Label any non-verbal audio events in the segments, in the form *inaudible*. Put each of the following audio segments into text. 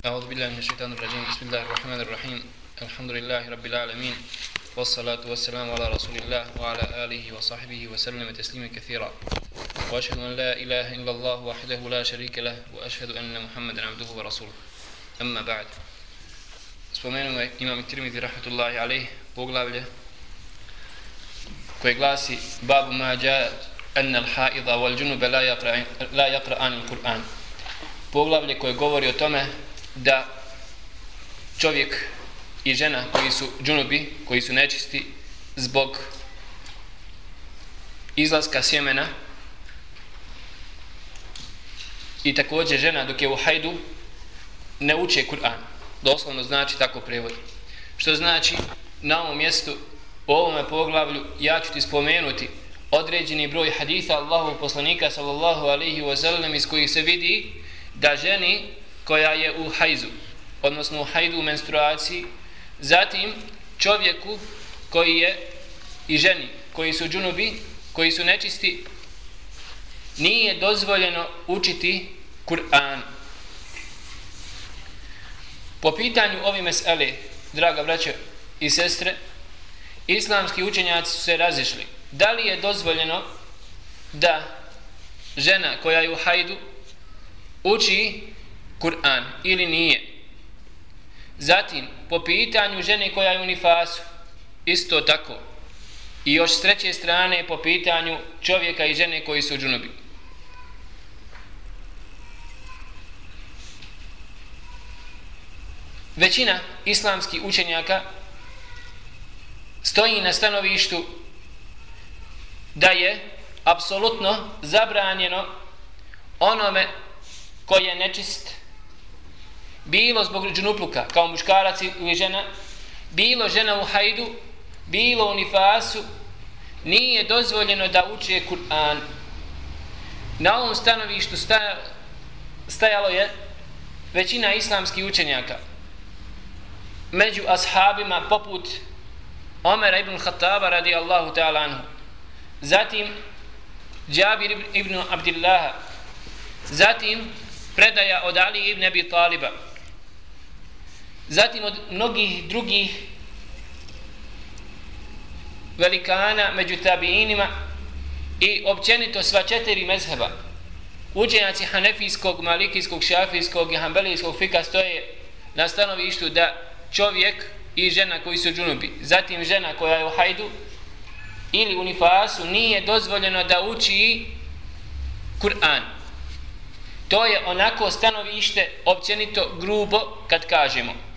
أعوذ بالله من الشيطان الرجيم. بسم الله الرحمن الرحيم. الحمد لله رب العالمين. والصلاة والسلام على رسول الله وعلى آله وصحبه وسلم تسليما كثيرا. وأشهد أن لا إله إلا الله وحده لا شريك له وأشهد أن محمدا عبده ورسوله. أما بعد. Spomenuo je imam Tirmidhi rahmatullahi alaih poglavlje koje glasi Babu mađa anna al-haidha wal junube la yaqra'an al-Qur'an poglavlje koje govori o tome da čovjek i žena koji su džunubi, koji su nečisti zbog izlaska sjemena i također žena dok je u hajdu ne uče Kur'an. Doslovno znači tako prevod. Što znači na ovom mjestu u ovome poglavlju ja ću ti spomenuti određeni broj haditha Allahu poslanika sallallahu alaihi wa sallam iz kojih se vidi da ženi koja je u hajzu, odnosno u hajdu u menstruaciji, zatim čovjeku koji je i ženi koji su džunubi, koji su nečisti, nije dozvoljeno učiti Kur'an. Po pitanju ovi mesele, draga braće i sestre, islamski učenjaci su se razišli. Da li je dozvoljeno da žena koja je u hajdu uči Kur'an ili nije. Zatim, po pitanju žene koja je u nifasu, isto tako. I još s treće strane, po pitanju čovjeka i žene koji su u džunubi. Većina islamskih učenjaka stoji na stanovištu da je apsolutno zabranjeno onome koje je nečist bilo zbog džunupluka kao muškarac ili žena bilo žena u hajdu bilo u nifasu nije dozvoljeno da uče Kur'an. Na ovom stanovištu stajalo je većina islamskih učenjaka. Među ashabima poput Omera ibn Khattaba radi Allahu ta'ala anhu. Zatim Džabir ibn Abdillaha. Zatim predaja od Ali ibn Abi Taliba zatim od mnogih drugih velikana među tabiinima i općenito sva četiri mezheba. Učenjaci hanefijskog, malikijskog, šafijskog i hanbelijskog fika stoje na stanovištu da čovjek i žena koji su džunubi. Zatim žena koja je u hajdu ili u nifasu nije dozvoljeno da uči Kur'an. To je onako stanovište općenito grubo kad kažemo.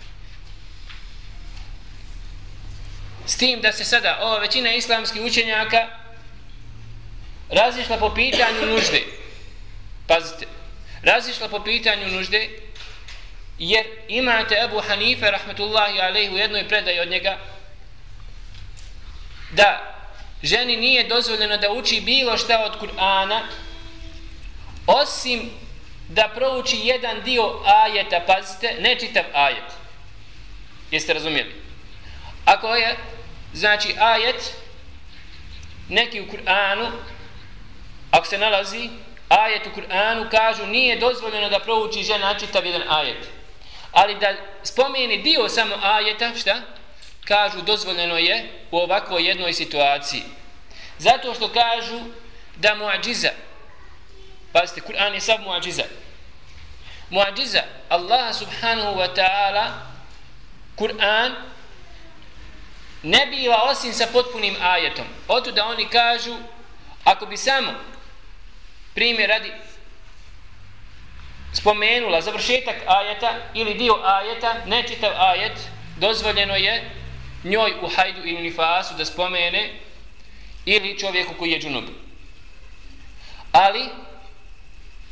S tim da se sada ova većina islamskih učenjaka razišla po pitanju nužde. Pazite, razišla po pitanju nužde jer imate Abu Hanife rahmetullahi alaihi u jednoj predaji od njega da ženi nije dozvoljeno da uči bilo šta od Kur'ana osim da prouči jedan dio ajeta, pazite, ne čitav ajet. Jeste razumijeli? Ako je znači ajet neki u Kur'anu ako se nalazi ajet u Kur'anu kažu nije dozvoljeno da prouči žena čitav jedan ajet. Ali da spomeni dio samo ajeta šta? Kažu dozvoljeno je u ovakvoj jednoj situaciji. Zato što kažu da muadžiza pazite Kur'an je sav muadžiza. Muadžiza Allah subhanahu wa ta'ala Kur'an ne biva osim sa potpunim ajetom. Oto da oni kažu, ako bi samo primjer radi spomenula završetak ajeta ili dio ajeta, ne čitav ajet, dozvoljeno je njoj u hajdu ili nifasu da spomene ili čovjeku koji je džunub. Ali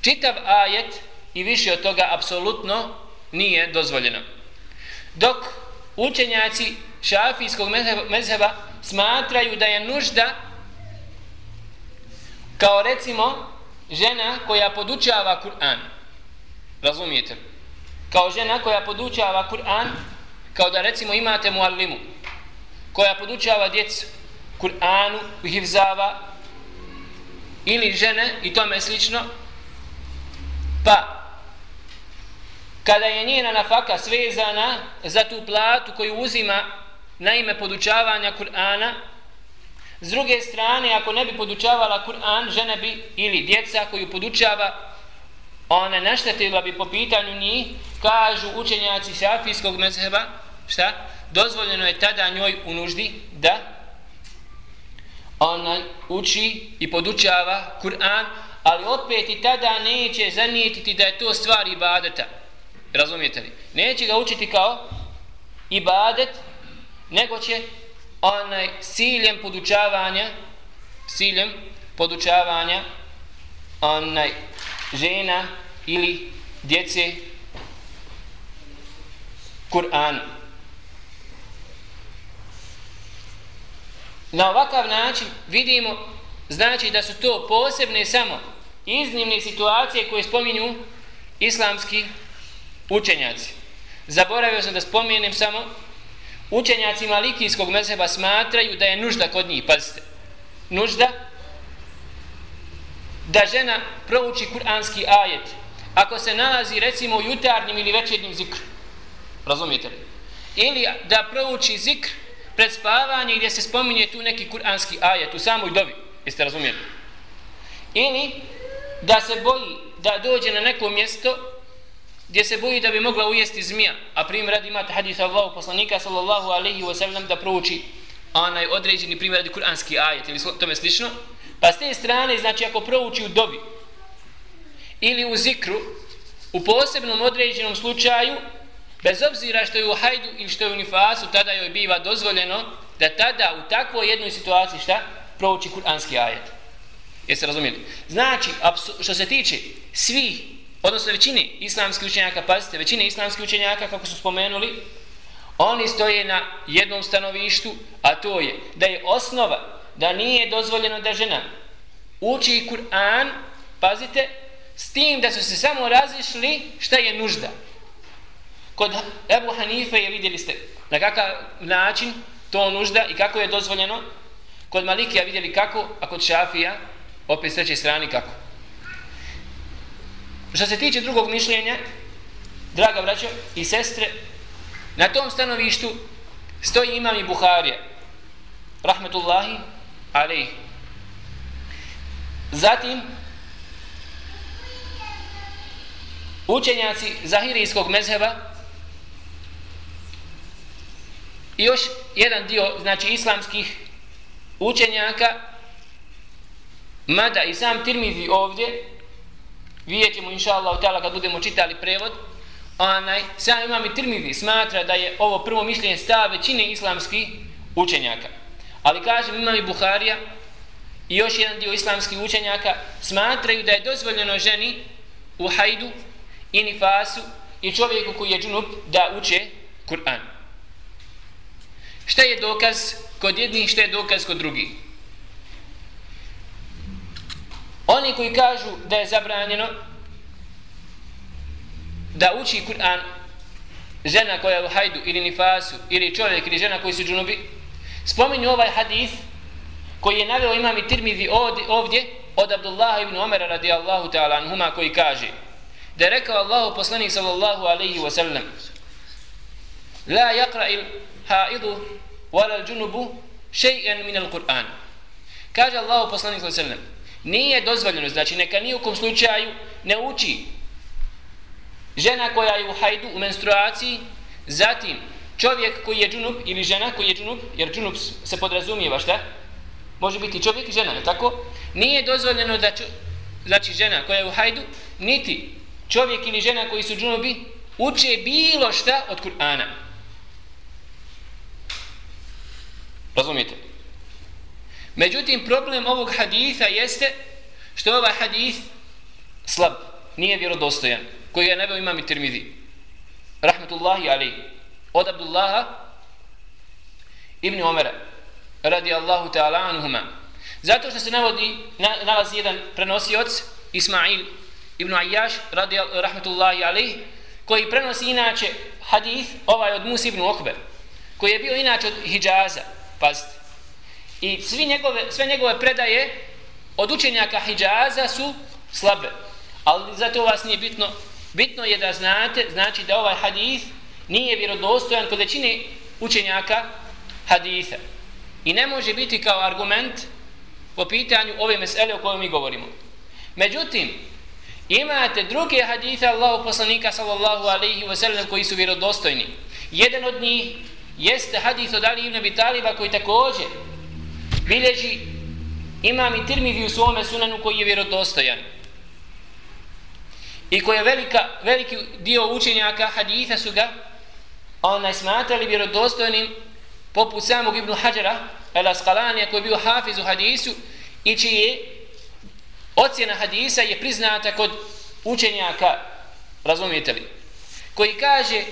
čitav ajet i više od toga apsolutno nije dozvoljeno. Dok učenjaci šafijskog mezheba smatraju da je nužda kao recimo žena koja podučava Kur'an. Razumijete? Kao žena koja podučava Kur'an, kao da recimo imate muallimu koja podučava djecu Kur'anu, hivzava, ili žene i tome slično, pa kada je njena nafaka svezana za tu platu koju uzima na ime podučavanja Kur'ana, s druge strane, ako ne bi podučavala Kur'an, žena bi ili djeca koju podučava, ona naštetila bi po pitanju njih, kažu učenjaci šafijskog mezheba, šta? Dozvoljeno je tada njoj u nuždi da ona uči i podučava Kur'an, ali opet i tada neće zanijetiti da je to stvar ibadeta. Razumijete li? Neće ga učiti kao ibadet, nego će onaj siljem podučavanja siljem podučavanja onaj žena ili djece Kur'an. Na ovakav način vidimo znači da su to posebne samo iznimne situacije koje spominju islamski učenjaci. Zaboravio sam da spomenem samo učenjaci malikijskog mezheba smatraju da je nužda kod njih, pazite, nužda da žena prouči kuranski ajet ako se nalazi recimo u jutarnjim ili večernjim zikru. Razumijete li? Ili da prouči zikr pred spavanje gdje se spominje tu neki kuranski ajet u samoj dobi. Jeste razumijeli? Ili da se boji da dođe na neko mjesto gdje se boji da bi mogla ujesti zmija. A primjer radi imate hadith Allahu poslanika sallallahu alaihi wa sallam da prouči onaj određeni primjer radi kuranski ajet ili tome slično. Pa s te strane, znači ako prouči u dobi ili u zikru, u posebnom određenom slučaju, bez obzira što je u hajdu ili što je u nifasu, tada joj biva dozvoljeno da tada u takvoj jednoj situaciji šta? Prouči kuranski ajet. Jeste razumijeli? Znači, što se tiče svih odnosno većini islamskih učenjaka, pazite, većine islamskih učenjaka, kako su spomenuli, oni stoje na jednom stanovištu, a to je da je osnova da nije dozvoljeno da žena uči Kur'an, pazite, s tim da su se samo razišli šta je nužda. Kod Ebu Hanife je vidjeli ste na kakav način to nužda i kako je dozvoljeno. Kod Malikija vidjeli kako, a kod Šafija opet s treće strani kako. Što se tiče drugog mišljenja, draga braćo i sestre, na tom stanovištu stoji imam i Buharija, rahmetullahi alaih. Zatim, učenjaci zahirijskog mezheba i još jedan dio, znači islamskih učenjaka, mada i sam Tirmizi ovdje, vidjet ćemo inša Allah kad budemo čitali prevod. Onaj, sam imam i Tirmidhi smatra da je ovo prvo mišljenje stav većine islamskih učenjaka. Ali kažem imam i Buharija i još jedan dio islamskih učenjaka smatraju da je dozvoljeno ženi u hajdu i nifasu i čovjeku koji je džunup da uče Kur'an. Šta je dokaz kod jednih šta je dokaz kod drugih? Oni koji kažu da je zabranjeno da uči Kur'an žena koja je u hajdu ili nifasu ili čovjek ili žena koji su džunubi spominju ovaj hadis koji je naveo imam i tirmidhi ovdje od Abdullah ibn Omera radijallahu ta'ala anhuma koji kaže da je rekao Allahu poslanik sallallahu alaihi wa sallam la yakra il haidu wala al džunubu še'en min al Kur'an. Kaže Allahu poslanik sallallahu alaihi wa sallam nije dozvoljeno, znači neka ni u kom slučaju ne uči žena koja je u hajdu, u menstruaciji, zatim čovjek koji je džunup ili žena koji je džunup, jer džunup se podrazumijeva šta? Može biti čovjek i žena, ne tako? Nije dozvoljeno da ču, znači žena koja je u hajdu, niti čovjek ili žena koji su džunubi, uče bilo šta od Kur'ana. Razumijete? Međutim, problem ovog haditha jeste što je ovaj hadith slab, nije vjerodostojan, koji je neveo imam i tirmidhi. Rahmetullahi ali od Abdullaha ibn Omera, radi Allahu ta'ala anuhuma. Zato što se navodi, na, nalazi jedan prenosioc, Ismail ibn Ayyash radi rahmetullahi ali koji prenosi inače hadith ovaj od Musa ibn Okber, koji je bio inače od Hijaza, pazite, I svi njegove, sve njegove predaje od učenjaka Hidžaza su slabe. Ali zato vas nije bitno bitno je da znate, znači da ovaj hadis nije vjerodostojan kod većine učenjaka hadisa. I ne može biti kao argument po pitanju ove mesele o kojoj mi govorimo. Međutim, imate druge hadise Allahu poslanika sallallahu alaihi wa sallam koji su vjerodostojni. Jedan od njih jeste hadis od Ali ibn Abi Taliba koji također bilježi imam i tirmidhi u svome sunanu koji je vjerodostojan. I koji je velika, veliki dio učenjaka haditha su ga onaj smatrali vjerodostojnim poput samog Ibn Hajara El Asqalanija koji je bio hafiz u hadisu i čiji je ocjena hadisa je priznata kod učenjaka razumijete li koji kaže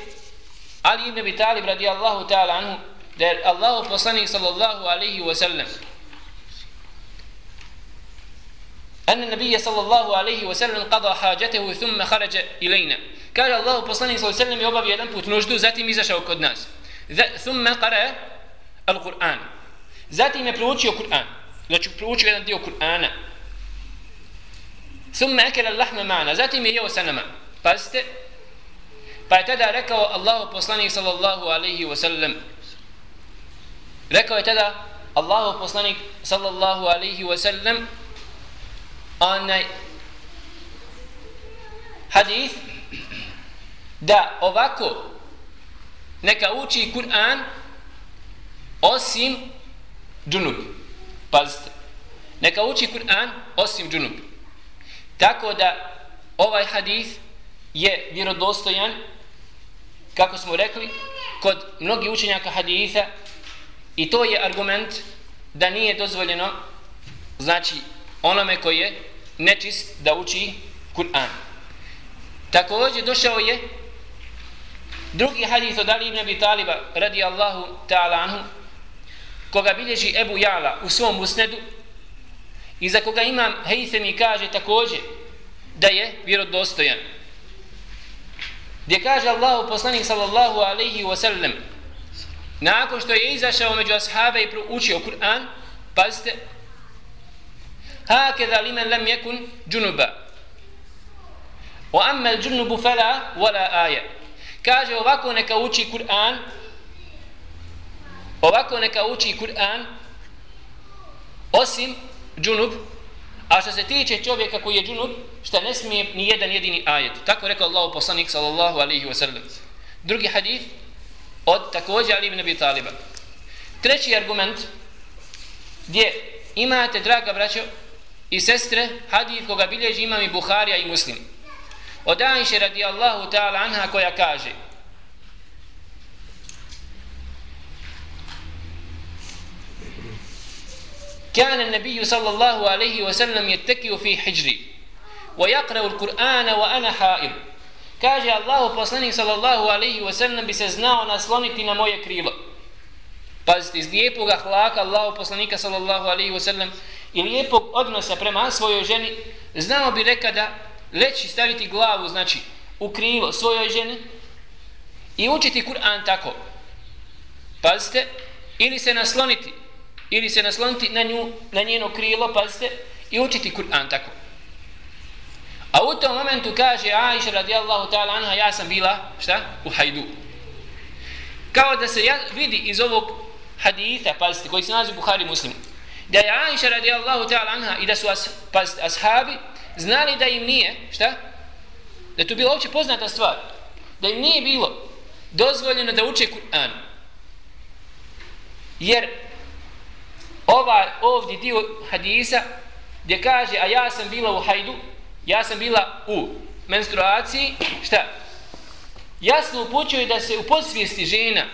Ali ibn Abi Talib radijallahu ta'ala anhu da je Allah poslanik sallallahu alaihi wa sallam أن النبي صلى الله عليه وسلم قضى حاجته ثم خرج إلينا قال الله poslanik صلى الله عليه وسلم يوبا jedan put nuždu zatim izašao kod nas ثم قرأ القرآن zatim je proučio Kur'an znači proučio jedan dio Kur'ana ثم أكل اللحم معنا zatim je jeo sa nama pazite pa je tada rekao Allahu poslanik sallallahu alaihi wa sallam rekao je tada Allahov poslanik sallallahu alaihi wa sallam onaj hadith da ovako neka uči Kur'an osim džunub. Pazite. Neka uči Kur'an osim džunub. Tako da ovaj hadith je vjerodostojan kako smo rekli kod mnogi učenjaka haditha i to je argument da nije dozvoljeno znači onome koji je nečist da uči Kur'an. Također došao je drugi hadis od Ali ibn Abi Taliba radi Allahu ta'ala anhu koga bilježi Ebu Jala u svom usnedu i za koga imam Hejse mi kaže također da je vjerodostojan. Gdje kaže Allahu poslanik sallallahu alaihi wa sallam nakon što je izašao među ashaba i učio Kur'an, pazite, hakeza li men lem jekun džunuba. O ammel džunubu fela wala aje. Kaže ovako neka uči Kur'an, ovako neka uči Kur'an, osim džunub, a što se tiče čovjeka koji je džunub, što ne smije ni jedan jedini ajet. Tako rekao Allah poslanik sallallahu alaihi wa sallam. Drugi hadith, od također Ali ibn Abi Taliba treći argument gdje imate draga braćo i sestre hadith koga bilježi imam i Buharija i Muslim. Od Aisha radijallahu ta'ala anha koja kaže كان النبي صلى الله عليه وسلم يتكئ في حجري ويقرأ القرآن وأنا حائض kaže Allahu poslanik sallallahu alaihi wa sallam bi se znao nasloniti na moje krilo. Pazite, iz lijepog ahlaka Allahu poslanika sallallahu alaihi wa sallam i lijepog odnosa prema svojoj ženi, znao bi nekada leći staviti glavu, znači, u krilo svojoj ženi i učiti Kur'an tako. Pazite, ili se nasloniti, ili se nasloniti na, nju, na njeno krilo, pazite, i učiti Kur'an tako. A u tom momentu kaže Aisha radijallahu ta'ala anha, ja sam bila, šta? U hajdu. Kao da se ja vidi iz ovog haditha, pazite, koji se nalazi u Buhari muslimu, da je Aisha radijallahu ta'ala anha i da su as, pazite, ashabi znali da im nije, šta? Da to bila uopće poznata stvar. Da im nije bilo dozvoljeno da uče Kur'an. Jer ovaj ovdje dio hadisa gdje kaže, a ja sam bila u hajdu, ja sam bila u menstruaciji, šta? Jasno upućuje da se u podsvijesti žena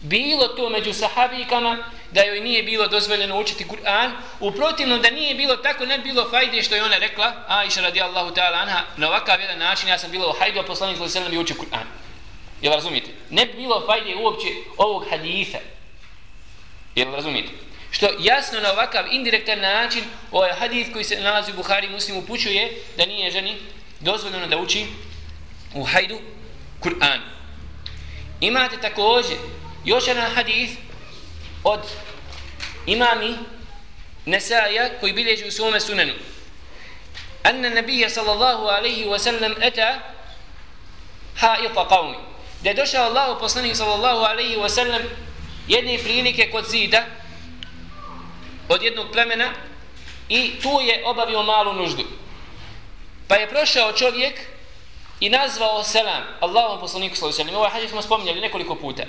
bilo to među sahabikama da joj nije bilo dozvoljeno učiti Kur'an, u protivnom da nije bilo tako, ne bilo fajde što je ona rekla, Aisha radijallahu ta'ala anha, na ovakav jedan način ja sam bila u hajdu, a poslanik sallallahu alejhi ve učio Kur'an. Jel razumite? Ne bilo fajde uopće ovog hadisa. Jel razumite? Što jasno na ovakav indirektan način ovaj hadis koji se nalazi u Buhari muslim upućuje da nije ženi dozvoljeno da uči u hajdu Kur'an. Imate također još jedan hadis od imami Nesaja koji bilježi u svome sunenu anna nabija sallallahu alaihi wa sallam eta haita qavmi. Da je došao Allah poslanik sallallahu alaihi wa sallam jedne prilike kod zida od jednog plemena i tu je obavio malu nuždu. Pa je prošao čovjek i nazvao selam Allahom poslaniku sallallahu alejhi ve sallam. Ovaj hadis smo spominjali nekoliko puta.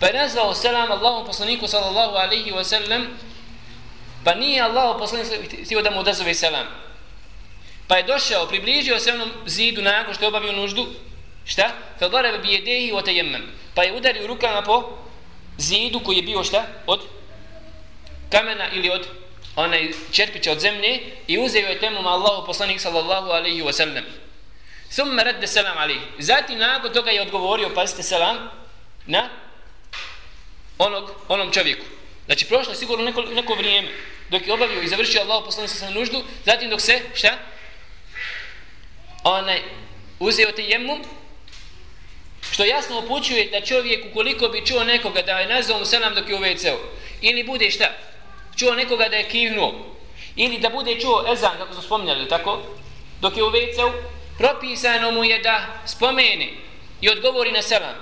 Pa je nazvao selam Allahom poslaniku sallallahu alaihi wa sallam pa nije Allah poslanik htio da mu odazove selam. Pa je došao, približio se onom zidu nakon što je obavio nuždu, šta? Fa daraba bi jedehi wa tayammam. Pa je udario rukama po zidu koji je bio šta? Od kamena ili od onaj čerpića od zemlje i uzeo je temom Allahu poslanik sallallahu alaihi wa sallam. Thumma radde salam alaihi. Zatim nakon toga je odgovorio, pazite selam, na onog, onom čovjeku. Znači prošlo je sigurno neko, neko vrijeme dok je obavio i završio Allahu poslanik sa nuždu, zatim dok se, šta? Onaj, uzeo te jemum, što jasno upućuje da čovjek ukoliko bi čuo nekoga da je nazvao mu selam dok je u WC-u, ili bude šta? Čuo nekoga da je kivnuo, ili da bude čuo ezan, kako smo spominjali, tako? Dok je u WC-u, propisano mu je da spomene i odgovori na selam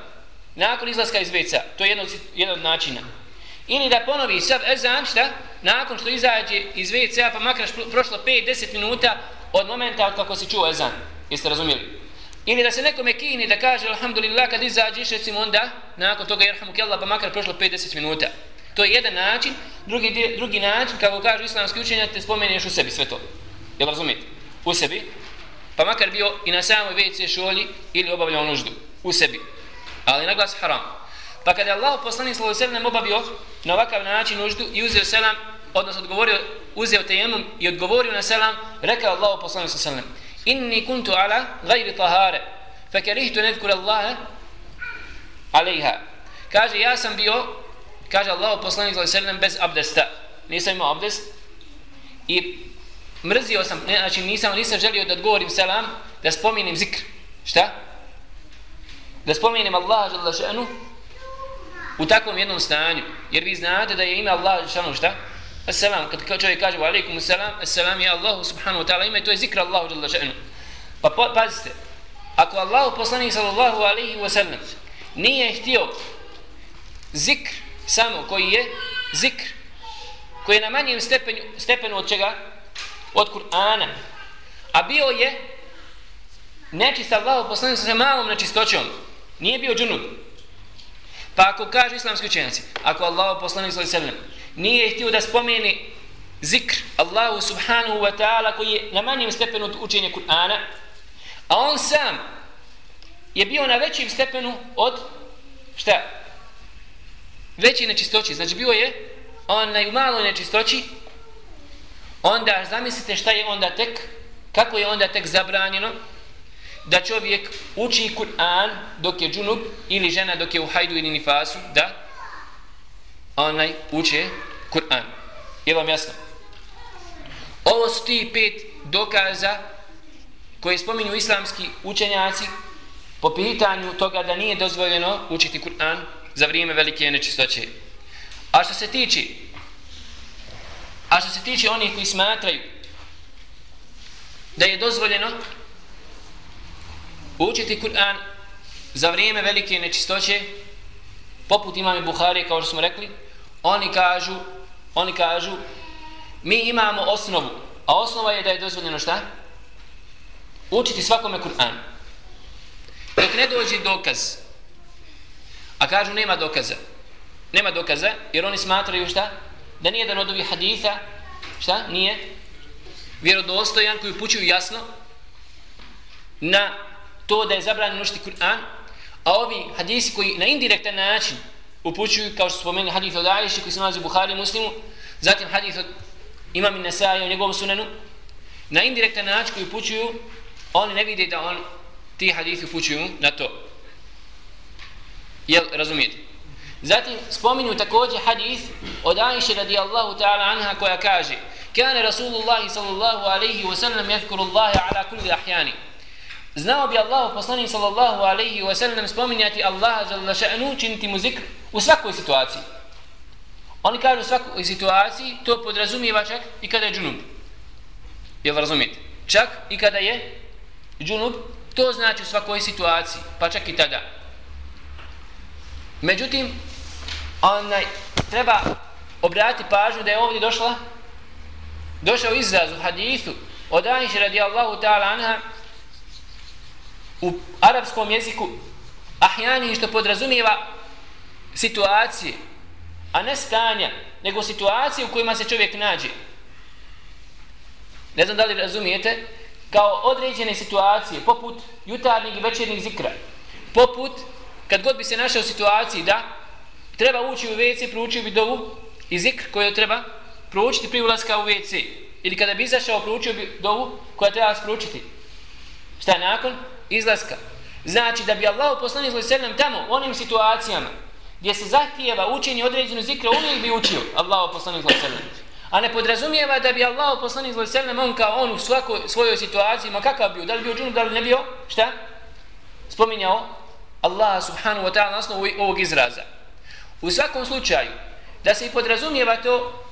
nakon izlaska iz WC-a. To je jedan od, jedan od načina. Ili da ponovi sav ezan, šta? Nakon što izađe iz WC-a, pa makar prošlo 5-10 minuta od momenta od kako se čuo ezan. Jeste razumijeli? Ili da se nekome kini da kaže Alhamdulillah kad izađeš, recimo onda, nakon toga jerhamu kella, pa makar prošlo 5-10 minuta. To je jedan način. Drugi, drugi način, kako kažu islamski učenja, te spomeneš u sebi sve to. Jel razumijete? U sebi. Pa makar bio i na samoj WC šolji ili obavljao nuždu. U sebi. Ali naglas haram. Pa kada je Allah poslanik sallallahu alejhi ve sellem obavio na ovakav način nuždu i uzeo selam, odnosno odgovorio, uzeo tejemum i odgovorio na selam, rekao Allah poslanik sallallahu alejhi ve sellem: "Inni kuntu ala ghayri tahara, fakarihtu an adhkura Allah alejha." Kaže ja sam bio, kaže Allah poslanik sallallahu alejhi ve sellem bez abdesta. Nisam imao abdest i mrzio sam, ne, znači nisam, nisam želio da odgovorim selam, da spominim zikr. Šta? Da spomenim Allah, žele šanu u takvom jednom stanju. Jer vi znate da je ime Allah šanu šta? Assalam, kad čovjek kaže wa alaikum assalam, assalam je Allahu subhanahu wa ta'ala ime, to je zikr Allahu jalla šanu. Pa pazite, ako Allahu poslanik sallallahu alaihi wa sallam nije htio zikr samo koji je zikr koji je na manjem stepenu, stepenu od čega? Od Kur'ana. A bio je nečist Allah poslanik sa malom nečistoćom. Nije bio džunub Pa ako kaže islamski učenjaci, ako Allah poslanik sallallahu alejhi ve sellem nije htio da spomeni zikr Allahu subhanahu wa ta'ala koji je na manjem stepenu od učenja Kur'ana, a on sam je bio na većem stepenu od šta? Veći nečistoći. Znači bio je onaj u maloj nečistoći, onda zamislite šta je onda tek, kako je onda tek zabranjeno, da čovjek uči Kur'an dok je džunup ili žena dok je u hajdu ili nifasu, da onaj uče Kur'an. Je vam jasno? Ovo su ti pet dokaza koje spominju islamski učenjaci po pitanju toga da nije dozvoljeno učiti Kur'an za vrijeme velike nečistoće. A što se tiče a što se tiče onih koji smatraju da je dozvoljeno učiti Kur'an za vrijeme velike nečistoće poput imame Buhari kao što smo rekli oni kažu oni kažu mi imamo osnovu a osnova je da je dozvoljeno šta? učiti svakome Kur'an dok ne dođe dokaz a kažu nema dokaza nema dokaza jer oni smatraju šta? da nije jedan od ovih haditha šta? nije vjerodostojan koji upućuju jasno na to da je zabranjeno učiti Kur'an, a ovi hadisi koji na indirektan način upućuju, kao što spomeni hadith od Aisha koji se nalazi u Buhari i Muslimu, zatim hadis od imam Nesaja u njegovom sunanu, na indirektan način koji upućuju, oni ne vide da on ti hadisi upućuju na to. Jel, razumijete? Zatim spominju također hadis od Aisha radijallahu ta'ala anha koja kaže Kane Rasulullah sallallahu alaihi wa sallam jefkuru Allahe ala kulli ahjani Znao bi Allah poslanik sallallahu alaihi wa sallam spominjati Allaha jalla še'nu činiti mu zikr u svakoj situaciji. Oni kažu u svakoj situaciji, to podrazumijeva čak i kada je džunub. Jel razumijete? Čak i kada je džunub, to znači u svakoj situaciji, pa čak i tada. Međutim, onaj, treba obratiti pažnju da je ovdje došla došao izraz u hadithu od Aisha radijallahu ta'ala anha u arapskom jeziku ahjani što podrazumijeva situacije a ne stanja nego situacije u kojima se čovjek nađe. Ne znam da li razumijete kao određene situacije poput jutarnjeg i večernjeg zikra poput kad god bi se našao u situaciji da treba ući u WC proučio bi dovu i zikr koju treba proučiti prije ulaska u WC. Ili kada bi izašao, proučio bi dovu koja treba sproučiti. Šta je nakon? Izlaska. Znači da bi Allah poslani zloj srednjem tamo, u onim situacijama gdje se zahtijeva učenje određenu zikra, uvijek bi učio Allah poslani zloj. A ne podrazumijeva da bi Allah poslani zloj srednjem, on kao on u svakoj svojoj situaciji, ma kakav bio, da li bio džunu, da li ne bio, šta? Spominjao Allah subhanahu wa ta'ala na osnovu ovog izraza. U svakom slučaju, da se i podrazumijeva to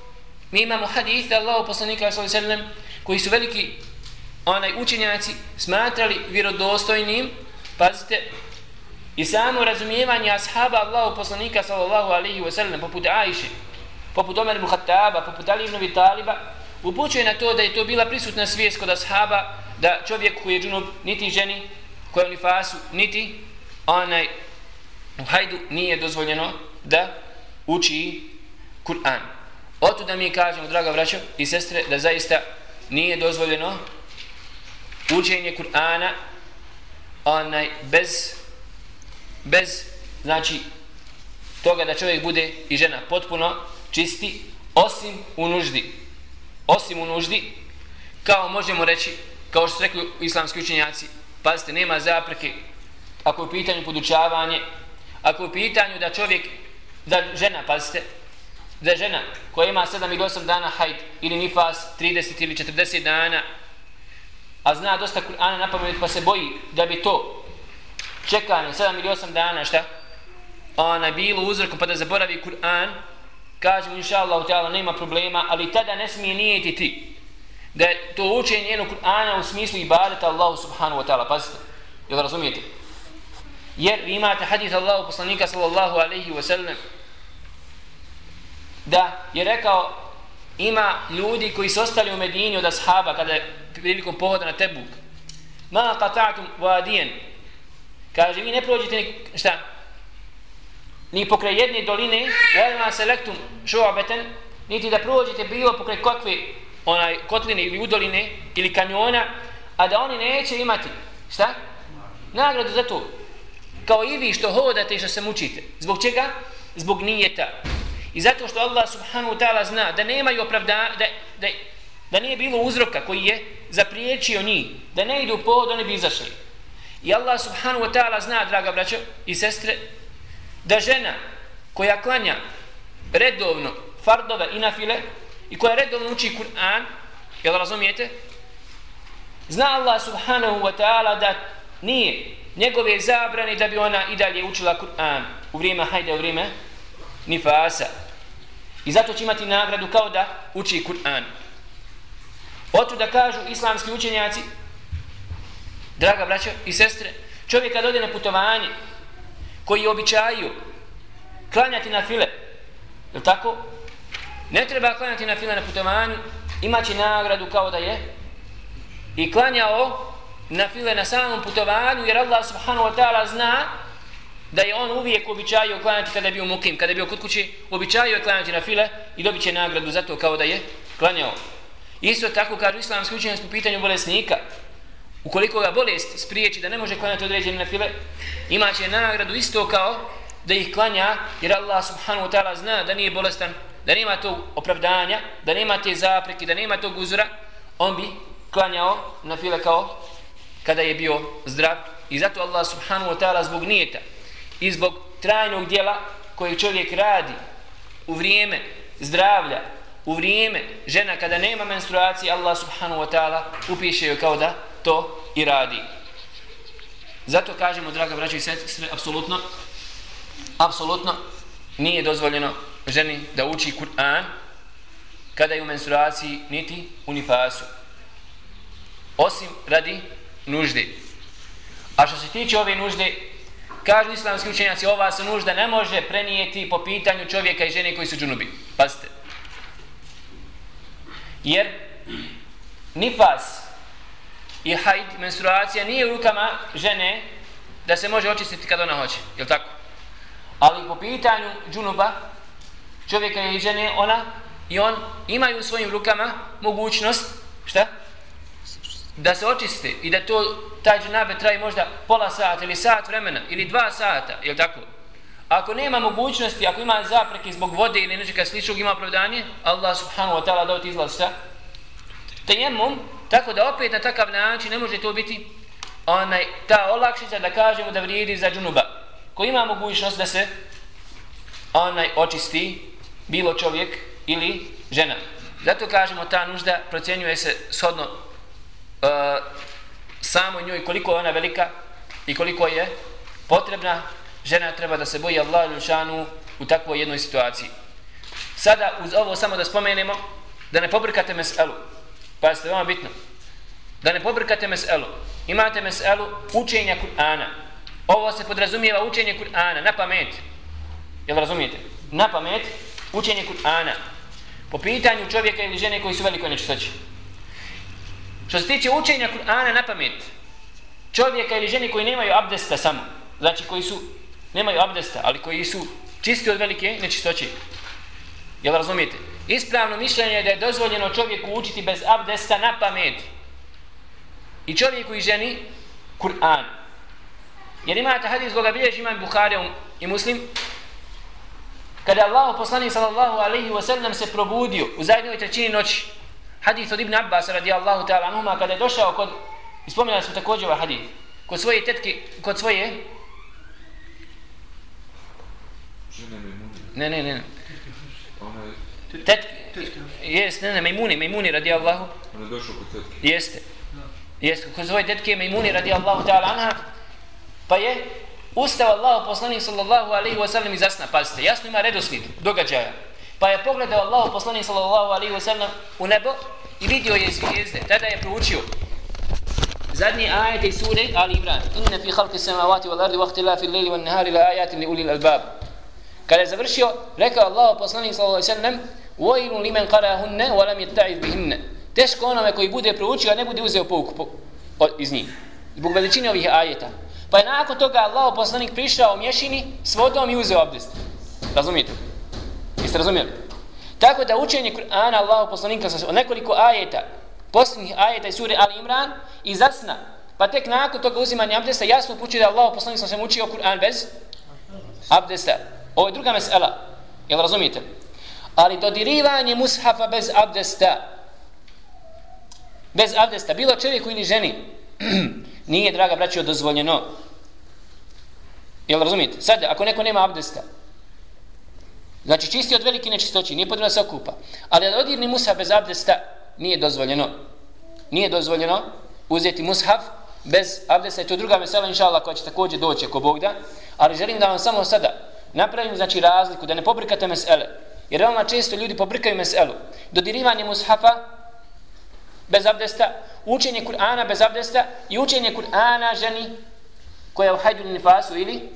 mi imamo hadithe Allahu poslanika sallallahu alejhi ve sellem koji su veliki onaj učenjaci smatrali vjerodostojnim pazite i samo razumijevanje ashaba Allahu poslanika sallallahu alejhi ve sellem poput Ajše poput Omer ibn Khattaba poput Ali ibn Abi Taliba upućuje na to da je to bila prisutna svijest kod ashaba da čovjek koji je džunub niti ženi koja je u nifasu niti onaj u hajdu nije dozvoljeno da uči Kur'an. Oto da mi kažemo, draga braćo i sestre, da zaista nije dozvoljeno učenje Kur'ana onaj bez bez znači toga da čovjek bude i žena potpuno čisti osim u nuždi osim u nuždi kao možemo reći kao što su rekli islamski učenjaci pazite nema zapreke ako je u pitanju podučavanje ako je u pitanju da čovjek da žena pazite da žena koja ima 7 ili 8 dana hajd ili nifas 30 ili 40 dana a zna dosta Kur'ana na pamet pa se boji da bi to čekanje 7 ili 8 dana šta ona je bilo uzrokom pa da zaboravi Kur'an kaže mu inša Allah nema problema ali tada ne smije nijeti ti da je to učenje njenog Kur'ana u smislu ibadeta Allahu subhanahu wa ta'ala pazite jel razumijete? Jer vi imate hadith Allahu poslanika sallallahu alaihi wa sallam da je rekao ima ljudi koji su ostali u Medini od ashaba kada je prilikom pohoda na Tebuk. Ma qata'tum wadiyan. Kaže vi ne prođete ni šta? Ni pokraj jedne doline wa ma selektum shu'batan niti da prođete bilo pokraj kakve onaj kotline ili udoline ili kanjona a da oni neće imati šta? Nagradu za to kao i vi što hodate i što se mučite zbog čega zbog nijeta I zato što Allah subhanahu wa ta'ala zna da nemaju opravda, da, da, da nije bilo uzroka koji je zapriječio njih, da ne idu pohod, oni bi izašli. I Allah subhanahu wa ta'ala zna, draga braćo i sestre, da žena koja klanja redovno fardove i nafile i koja redovno uči Kur'an, jel razumijete? Zna Allah subhanahu wa ta'ala da nije njegove zabrane da bi ona i dalje učila Kur'an u vrijeme hajde, u vrijeme nifasa. I zato će imati nagradu kao da uči Kur'an. Oto da kažu islamski učenjaci, draga braćo i sestre, čovjek kad ode na putovanje, koji običaju klanjati na file, je tako? Ne treba klanjati na file na putovanju, imaće nagradu kao da je i klanjao na file na samom putovanju, jer Allah subhanahu wa ta'ala zna da je on uvijek običajio klanjati kada je bio mukim, kada je bio kod kući, običajio je klanjati na file i dobit će nagradu za to kao da je klanjao. Isto tako kažu islamski učenjaci po pitanju bolesnika, ukoliko ga bolest spriječi da ne može klanjati određene na file, imaće nagradu isto kao da ih klanja, jer Allah subhanahu wa ta'ala zna da nije bolestan, da nema tog opravdanja, da nema te zapreke, da nema tog uzora, on bi klanjao na file kao kada je bio zdrav. I zato Allah subhanahu wa ta'ala zbog nijeta, i zbog trajnog dijela koje čovjek radi u vrijeme zdravlja, u vrijeme žena kada nema menstruacije, Allah subhanahu wa ta'ala upiše joj kao da to i radi. Zato kažemo, draga braća i sestre, apsolutno, apsolutno nije dozvoljeno ženi da uči Kur'an kada je u menstruaciji niti u nifasu. osim radi nužde. A što se tiče ove nužde, kažu islamski učenjaci, ova se nužda ne može prenijeti po pitanju čovjeka i žene koji su džunubi. Pazite. Jer nifas i hajd, menstruacija, nije u rukama žene da se može očistiti kad ona hoće. Je tako? Ali po pitanju džunuba, čovjeka i žene, ona i on imaju u svojim rukama mogućnost, šta? Da se očiste i da to taj džunabe traji možda pola sata ili sat vremena ili dva sata, je tako? Ako nema mogućnosti, ako ima zapreke zbog vode ili nečega sličnog ima opravdanje, Allah subhanahu wa ta'ala dao ti izlaz šta? Tejemom, tako da opet na takav način ne može to biti onaj, ta olakšica da kažemo da vrijedi za džunuba. Ko ima mogućnost da se onaj očisti bilo čovjek ili žena. Zato kažemo ta nužda procjenjuje se shodno uh, samo njoj koliko je ona velika i koliko je potrebna žena treba da se boji Allah ili u takvoj jednoj situaciji. Sada uz ovo samo da spomenemo da ne pobrkate meselu. Pa je veoma bitno. Da ne pobrkate meselu. Imate meselu učenja Kur'ana. Ovo se podrazumijeva učenje Kur'ana na pamet. Jel razumijete? Na pamet učenje Kur'ana po pitanju čovjeka ili žene koji su veliko nečistoći. Što se tiče učenja Kur'ana na pamet, čovjeka ili žene koji nemaju abdesta samo, znači koji su, nemaju abdesta, ali koji su čisti od velike nečistoće. Jel razumijete? Ispravno mišljenje je da je dozvoljeno čovjeku učiti bez abdesta na pamet. I čovjeku i ženi Kur'an. Jer imate hadis koga bilježi imam Bukhari i Muslim, kada Allah poslanik sallallahu alejhi ve sellem se probudio u zadnjoj trećini noći hadis od Ibn Abbas radijallahu ta'ala anhuma kada je došao kod ispomenuli smo također ovaj hadis kod svoje tetke kod svoje ne ne ne tetke jest ne ne Mejmuni Mejmuni radijallahu on je došao kod tetke. Jeste. Jeste kod svoje tetke Mejmuni radijallahu ta'ala anha pa je Ustao Allah poslanik sallallahu alaihi wa sallam iz asna, pazite, jasno ima redoslijed događaja. Pa je pogledao Allah poslanik sallallahu alaihi wasallam u nebo i vidio je zvijezde. Tada je proučio zadnji ajet iz sure Ali Imran. Inna fi khalqi samawati wal ardi wa ikhtilafi fi lili wan nahari la ayatin li ulil albab. Kada je završio, rekao Allah poslanik sallallahu alaihi wasallam: sallam liman qara'ahunna wa lam jetta'iz bihinne. Teško onome koji bude proučio, a ne bude uzeo pouku po, po, iz njih. Zbog veličine ovih ajeta. Pa je nakon toga Allah poslanik prišao u mješini s vodom i uzeo abdest. Razumite? Jeste razumjeli? Tako da učenje Kur'ana Allahu poslanika sa nekoliko ajeta, posljednjih ajeta iz sure Ali Imran i zasna, pa tek nakon toga uzimanja abdesta jasno upućuje da Allah poslanik sa se učio Kur'an bez abdesta. Ovo je druga mesela. Jel razumijete? Ali dodirivanje mushafa bez abdesta, bez abdesta, bilo čovjeku ili ženi, *clears throat* nije, draga braćo, dozvoljeno. Jel razumijete? Sad, ako neko nema abdesta, znači čisti od velike nečistoći, nije potrebno da se okupa, ali da odirni mushaf bez abdesta, nije dozvoljeno. Nije dozvoljeno uzeti mushaf bez abdesta, i to je druga mesela, inša Allah, koja će također doći ako Bog da, ali želim da vam samo sada napravim znači razliku, da ne pobrkate mesele, jer veoma često ljudi pobrkaju meselu. Dodirivanje mushafa bez abdesta, učenje Kur'ana bez abdesta i učenje Kur'ana ženi koja je u hajdu nifasu ili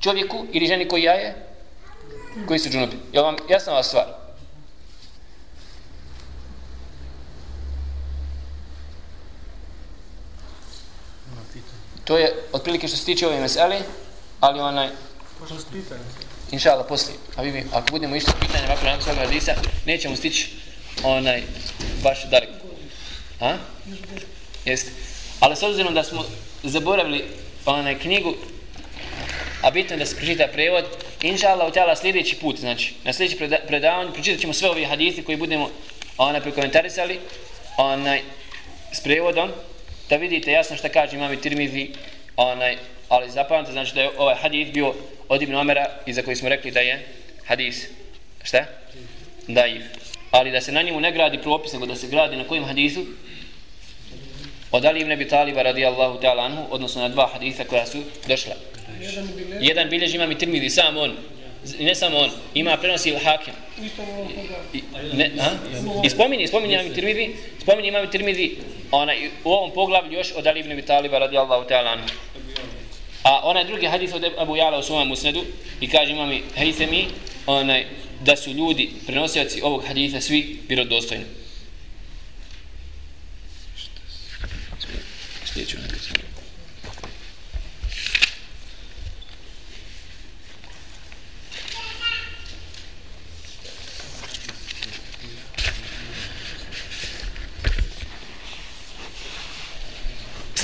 čovjeku ili ženi koji je koji su džunubi. Je vam jasna ova stvar? To je otprilike što se tiče ove meseli, ali onaj... Možemo s pitanjem. Inša Allah, poslije. A vi, ako budemo išli pitanje ovako nakon svog radisa, nećemo stići onaj baš daleko. A? Jeste. Ali s obzirom da smo zaboravili onaj knjigu, a bitno je da se pročita prevod, inša Allah, utjela sljedeći put, znači, na sljedeći predavanju, pročitat ćemo sve ove hadisi koji budemo onaj prekomentarisali, onaj, s prevodom, da vidite jasno šta kaže imam i Tirmidhi, onaj, ali zapamte, znači da je ovaj hadis bio od Ibn Omera, i za koji smo rekli da je hadis, šta? Daif. Ali da se na njemu ne gradi propis, nego da se gradi na kojim hadisu? Od Ali ibn Abi Taliba radijallahu ta'ala anhu, odnosno na dva hadisa koja su došla. Jedan bilježi imam i Tirmidhi, sam on. ne samo on, ima prenosi il hakim. I, ne, a? I spomini, spomini imam Tirmidhi, spomini imam Tirmidhi, onaj, u ovom poglavlju još od Ali ibn Vitaliba radijallahu ta'ala anhu. A onaj drugi hadis od Abu Jala u svojom musnedu i kaže imam i Haythami, onaj, da su ljudi, prenosioci ovog hadisa, svi vjerodostojni. Sljedeću hadis.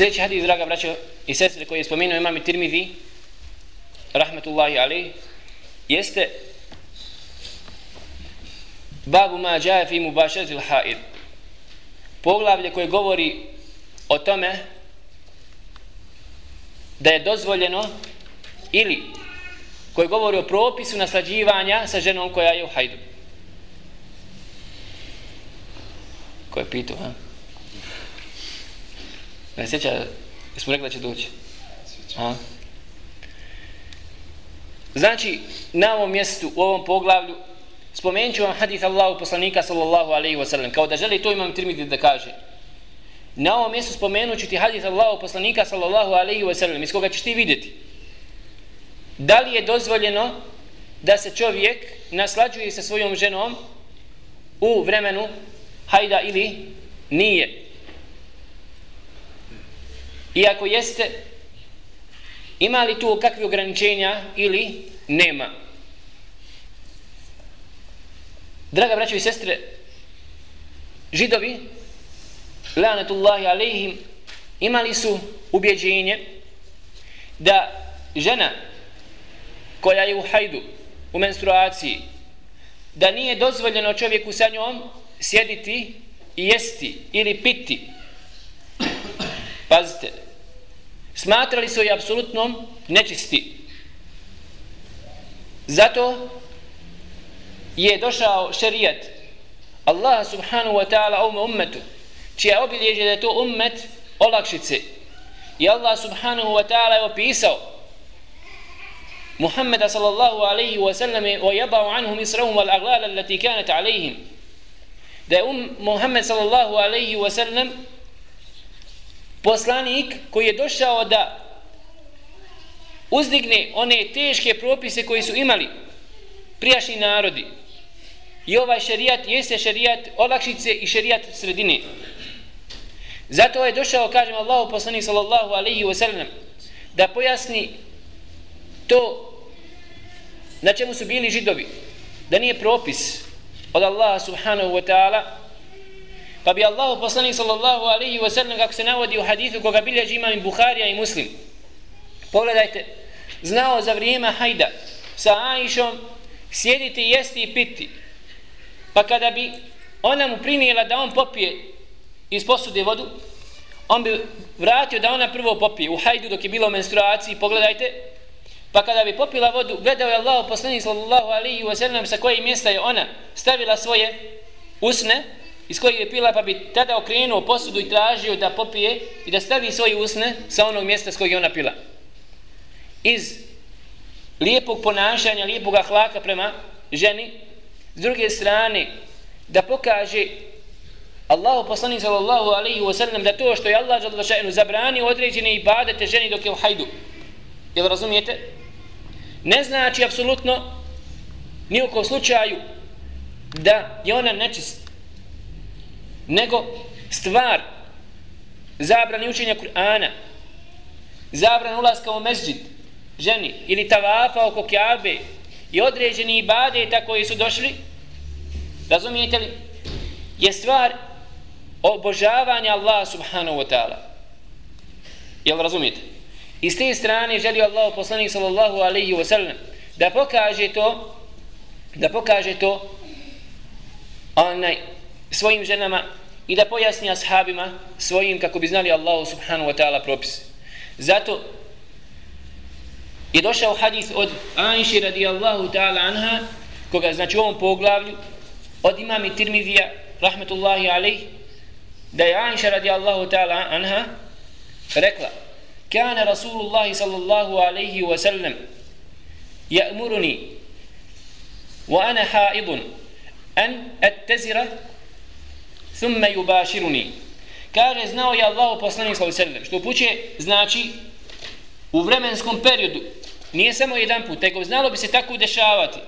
Sljedeći hadis, draga braćo i sestre koji je spomenuo imam i Tirmidhi, rahmetullahi ali, jeste babu ma džaje fi mubašetil haid. Poglavlje koje govori o tome da je dozvoljeno ili koji govori o propisu naslađivanja sa ženom koja je u hajdu. Ko je pitao, ha? Ne sjeća, smo rekli da će doći. A? Znači, na ovom mjestu, u ovom poglavlju, spomenut ću vam hadith Allahu poslanika sallallahu alaihi wa sallam, kao da želi to imam tirmidi da kaže. Na ovom mjestu spomenut ću ti hadith Allahu poslanika sallallahu alaihi wa sallam, iz koga ćeš ti vidjeti. Da li je dozvoljeno da se čovjek naslađuje sa svojom ženom u vremenu hajda ili nije. Iako jeste, ima li tu kakve ograničenja ili nema? Draga braćo i sestre, židovi, lanetullahi alejhim, imali su ubjeđenje da žena koja je u hajdu, u menstruaciji, da nije dozvoljeno čovjeku sa njom sjediti i jesti ili piti Pazite, smatrali su je apsolutno nečisti. Zato je došao šerijat Allah subhanahu wa ta'ala ovom ummetu, čija obilježe da je to ummet olakšice. I Allah subhanahu wa ta'ala je opisao Muhammeda sallallahu alaihi wa sallam i jabao anhum israhum wal aglala allati kanat alaihim. Da je um, Muhammed sallallahu alaihi wa sallam poslanik koji je došao da uzdigne one teške propise koji su imali prijašnji narodi. I ovaj šerijat jeste šerijat olakšice i šerijat sredine. Zato je došao kažem Allahu poslanik sallallahu alaihi wa sallam da pojasni to na čemu su bili židovi. Da nije propis od Allaha subhanahu wa ta'ala Pa bi Allahu poslanik sallallahu alaihi wa sallam kako se navodi u hadithu koga bilježi imam Bukharija i Muslim. Pogledajte, znao za vrijeme hajda sa Aishom sjediti, jesti i piti. Pa kada bi ona mu primijela da on popije iz posude vodu, on bi vratio da ona prvo popije u hajdu dok je bilo u menstruaciji, pogledajte. Pa kada bi popila vodu, gledao je Allah poslanik sallallahu alaihi wa sallam sa koje mjesta je ona stavila svoje usne, iz kojeg je pila pa bi tada okrenuo posudu i tražio da popije i da stavi svoje usne sa onog mjesta s kojeg je ona pila. Iz lijepog ponašanja, lijepog ahlaka prema ženi, s druge strane da pokaže Allahu poslanik sallallahu alaihi wa sallam da to što je Allah žalvašajnu zabrani određene ibadete ženi dok je u hajdu. Jel razumijete? Ne znači apsolutno ni u slučaju da je ona nečist nego stvar zabrani učenja Kur'ana zabran ulaska u mezđid ženi ili tavafa oko kjabe i određeni ibadeta koji su došli razumijete li je stvar obožavanja Allaha subhanahu wa ta'ala. Jel razumijete? I s te strane želio Allah poslanik sallallahu alaihi wa sallam da pokaže to da pokaže to onaj svojim ženama i da pojasni ashabima svojim kako bi znali Allahu subhanahu wa ta'ala propis. Zato je došao hadis od Anši radijallahu ta'ala anha koga znači u ovom poglavlju od imami Tirmidija rahmetullahi alaih da je Anša radijallahu ta'ala anha rekla kana Rasulullahi sallallahu alaihi wa sallam ja'muruni wa ana ha'idun an attazira thumma yubashiruni kaže znao je Allah poslanik sallallahu alejhi ve sellem što upućuje znači u vremenskom periodu nije samo jedan put nego znalo bi se tako dešavati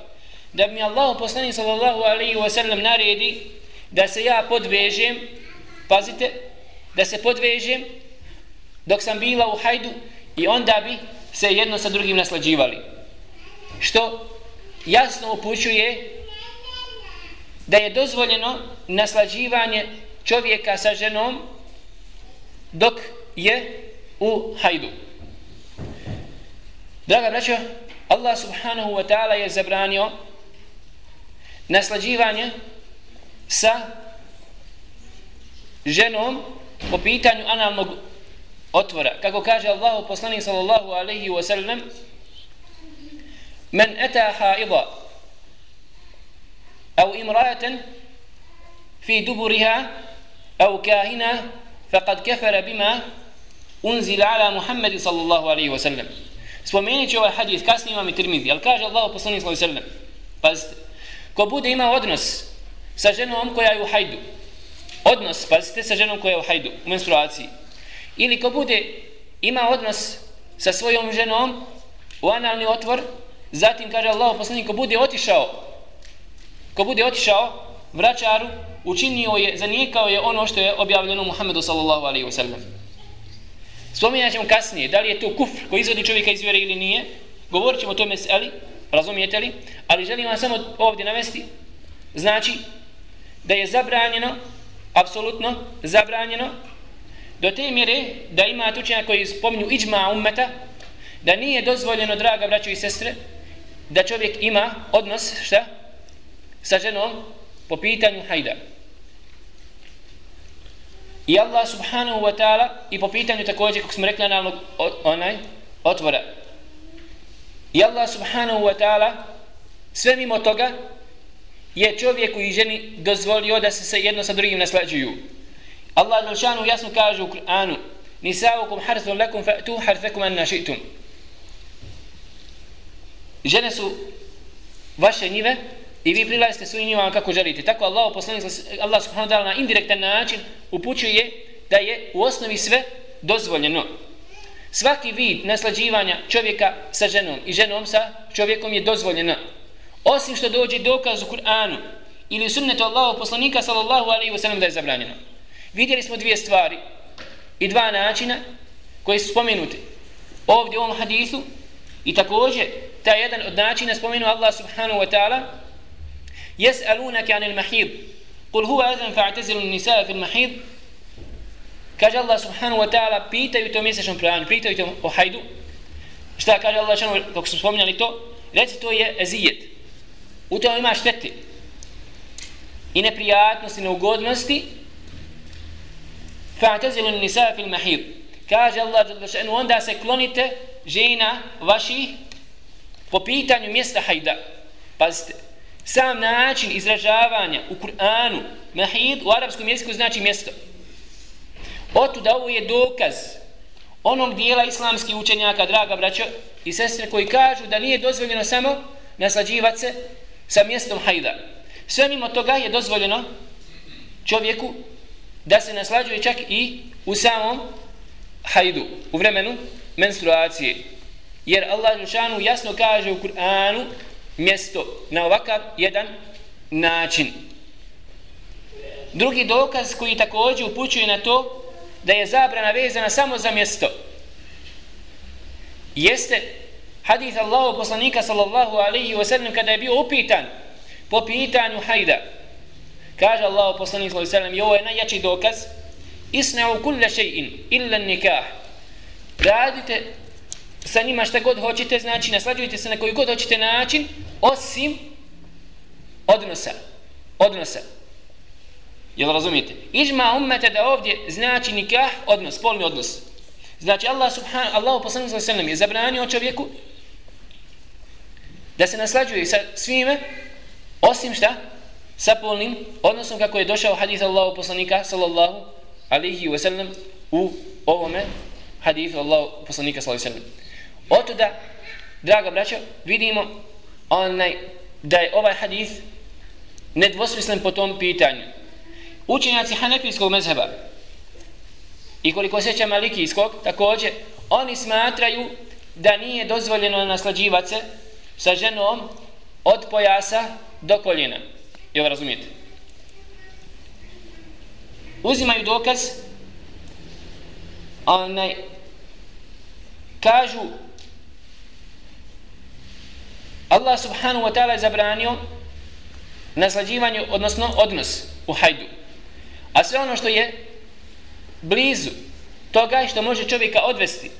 da mi Allah poslanik sallallahu alejhi ve sellem naredi da se ja podvežem pazite da se podvežem dok sam bila u hajdu i onda bi se jedno sa drugim naslađivali. Što jasno upućuje da je dozvoljeno naslađivanje čovjeka sa ženom dok je u hajdu. Draga braćo, Allah subhanahu wa ta'ala je zabranio naslađivanje sa ženom po pitanju analnog otvora. Kako kaže Allahu poslanik sallallahu alaihi wa sallam Men eta haida أو امرأة fi دبرها au kahina faqad kafara bima unzila ala محمد sallallahu alaihi wa sallam. Spomenut ću ovaj hadith, kasnije imam i tirmidhi, ali kaže Allah poslanik sallallahu alaihi wa sallam, pazite, ko bude ima odnos sa ženom koja je u hajdu, odnos, pazite, sa ženom koja je u hajdu, u menstruaciji, ili ko bude ima odnos sa svojom ženom u analni otvor, zatim kaže Allah poslanik, ko bude otišao, ko bude otišao vraćaru, učinio je, zanijekao je ono što je objavljeno Muhammedu sallallahu alaihi wa sallam. Spominjat ćemo kasnije, da li je to kufr koji izvodi čovjeka iz vjere ili nije, govorit ćemo o tome s ali, razumijete li, ali želim vam samo ovdje navesti, znači da je zabranjeno, apsolutno zabranjeno, do te mjere da ima tučenja koji spominju iđma ummeta, da nije dozvoljeno, draga braćo i sestre, da čovjek ima odnos, šta, sa ženom po pitanju hajda. I Allah subhanahu wa ta'ala i po pitanju također kako smo rekli analog onaj otvora. I Allah subhanahu wa ta'ala sve mimo toga je čovjeku i ženi dozvolio da se jedno sa drugim naslađuju. Allah Đelšanu jasno kaže u Kur'anu Nisaukum harthun lakum fa'tu harthakum anna ši'tum. Žene su vaše njive I vi prilazite svojim njima kako želite. Tako Allah, poslanik, Allah subhanahu wa ta'ala na indirektan način upućuje da je u osnovi sve dozvoljeno. Svaki vid naslađivanja čovjeka sa ženom i ženom sa čovjekom je dozvoljeno. Osim što dođe dokaz u Kur'anu ili sunnetu Allahu poslanika sallallahu alaihi wa sallam da je zabranjeno. Vidjeli smo dvije stvari i dva načina koji su spomenuti ovdje u ovom hadithu i također taj jedan od načina spomenu Allah subhanahu wa ta'ala يسألونك عن المحيض قل هو أذن فاعتزلوا النساء في المحيض kaže Allah subhanahu wa ta'ala pitaju to mjesečnom pravanju, pitaju to o hajdu šta kaže Allah šanu, kako smo spominjali to reci to je ezijet u tom ima štete i neprijatnosti, neugodnosti fa'tazilu nisa fil mahid kaže Allah šanu, onda se klonite žena vaših po pitanju mjesta hajda pazite sam način izražavanja u Kur'anu mahid u arapskom jeziku znači mjesto. Otuda ovo je dokaz onog dijela islamskih učenjaka draga braćo i sestre koji kažu da nije dozvoljeno samo naslađivati se sa mjestom hajda. Sve mimo toga je dozvoljeno čovjeku da se naslađuje čak i u samom hajdu u vremenu menstruacije. Jer Allah jasno kaže u Kur'anu mjesto na ovakav jedan način. Drugi dokaz koji također upućuje na to da je zabrana vezana samo za mjesto jeste hadith Allahu poslanika sallallahu alaihi wa sallam kada je bio upitan po pitanju hajda kaže Allahu poslanik sallallahu alaihi wa sallam i ovo je najjači dokaz isna'u kulla še'in illa nikah radite sa njima šta god hoćete, znači naslađujte se na koji god hoćete način, osim odnosa. Odnosa. Jel razumijete? Ižma ummeta da ovdje znači nikah, odnos, polni odnos. Znači Allah subhanahu, Allah poslanih sallam sallam je zabranio čovjeku da se naslađuje sa svime, osim šta? Sa polnim odnosom kako je došao hadith Allahu poslanika sallallahu alihi wasallam u ovome hadithu Allahu poslanika sallallahu alihi wasallam. Otuda, draga braćo, vidimo onaj da je ovaj hadis nedvosmislen po tom pitanju. Učenjaci Hanefijskog mezheba i koliko seća Malikijskog, također, oni smatraju da nije dozvoljeno naslađivati se sa ženom od pojasa do koljena. Jel razumijete? Uzimaju dokaz onaj kažu Allah subhanahu wa ta'ala je zabranio naslađivanje, odnosno odnos u hajdu. A sve ono što je blizu toga što može čovjeka odvesti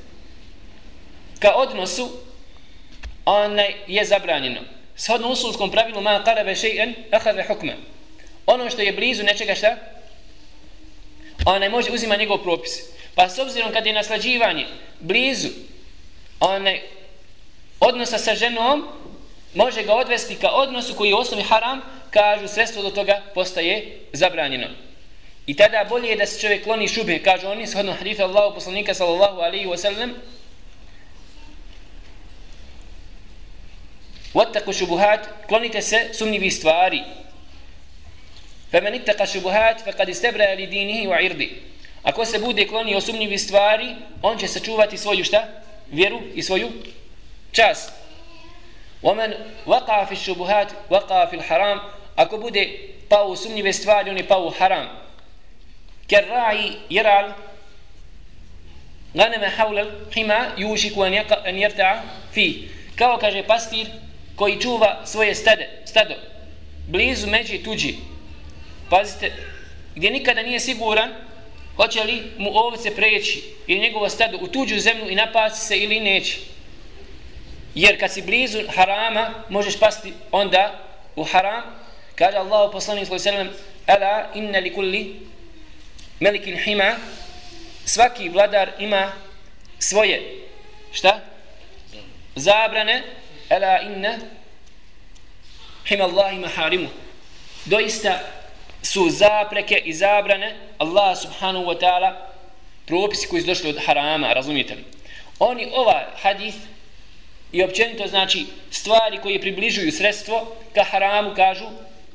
ka odnosu onaj je zabranjeno. Shodno usulskom pravilu ma karabe še'en ahave hukme. Ono što je blizu nečega šta? Onaj može uzima njegov propis. Pa s obzirom kad je naslađivanje blizu onaj odnosa sa ženom, može ga odvesti ka odnosu koji je osnovi haram, kažu sredstvo do toga postaje zabranjeno. I tada bolje je da se čovjek kloni šube, kažu oni, shodno haditha Allahu poslanika sallallahu alaihi wa sallam, Wattaku šubuhat, klonite se sumnjivi stvari. Femen ittaka šubuhat, fe kad istebra li dinihi wa irdi. Ako se bude klonio sumnjivi stvari, on će sačuvati svoju šta? Vjeru i svoju čast. ومن وقع في الشبهات وقع في الحرام Ako bude pao u sumnjive stvari, on je pao u haram. Ker ra'i jeral ganeme haulel hima, yušiku an jerta'a fi. Kao kaže pastir, koji čuva svoje stade, stado, blizu međe tuđi. Pazite, gdje nikada nije siguran hoće li mu ovce preći ili njegovo stado u tuđu zemlju i napasti se ili neće. Jer kad si blizu harama, možeš pasti onda u haram. Kaže Allah alejhi ve sellem Ala inna li kulli malikin hima, svaki vladar ima svoje, šta? Zabrane, Ela inna hima Allahi maharimu. Doista su zapreke i zabrane Allah subhanahu wa ta'ala propisi koji su došli od harama, razumijete li? Oni ova hadith i općenito znači stvari koje približuju sredstvo ka haramu kažu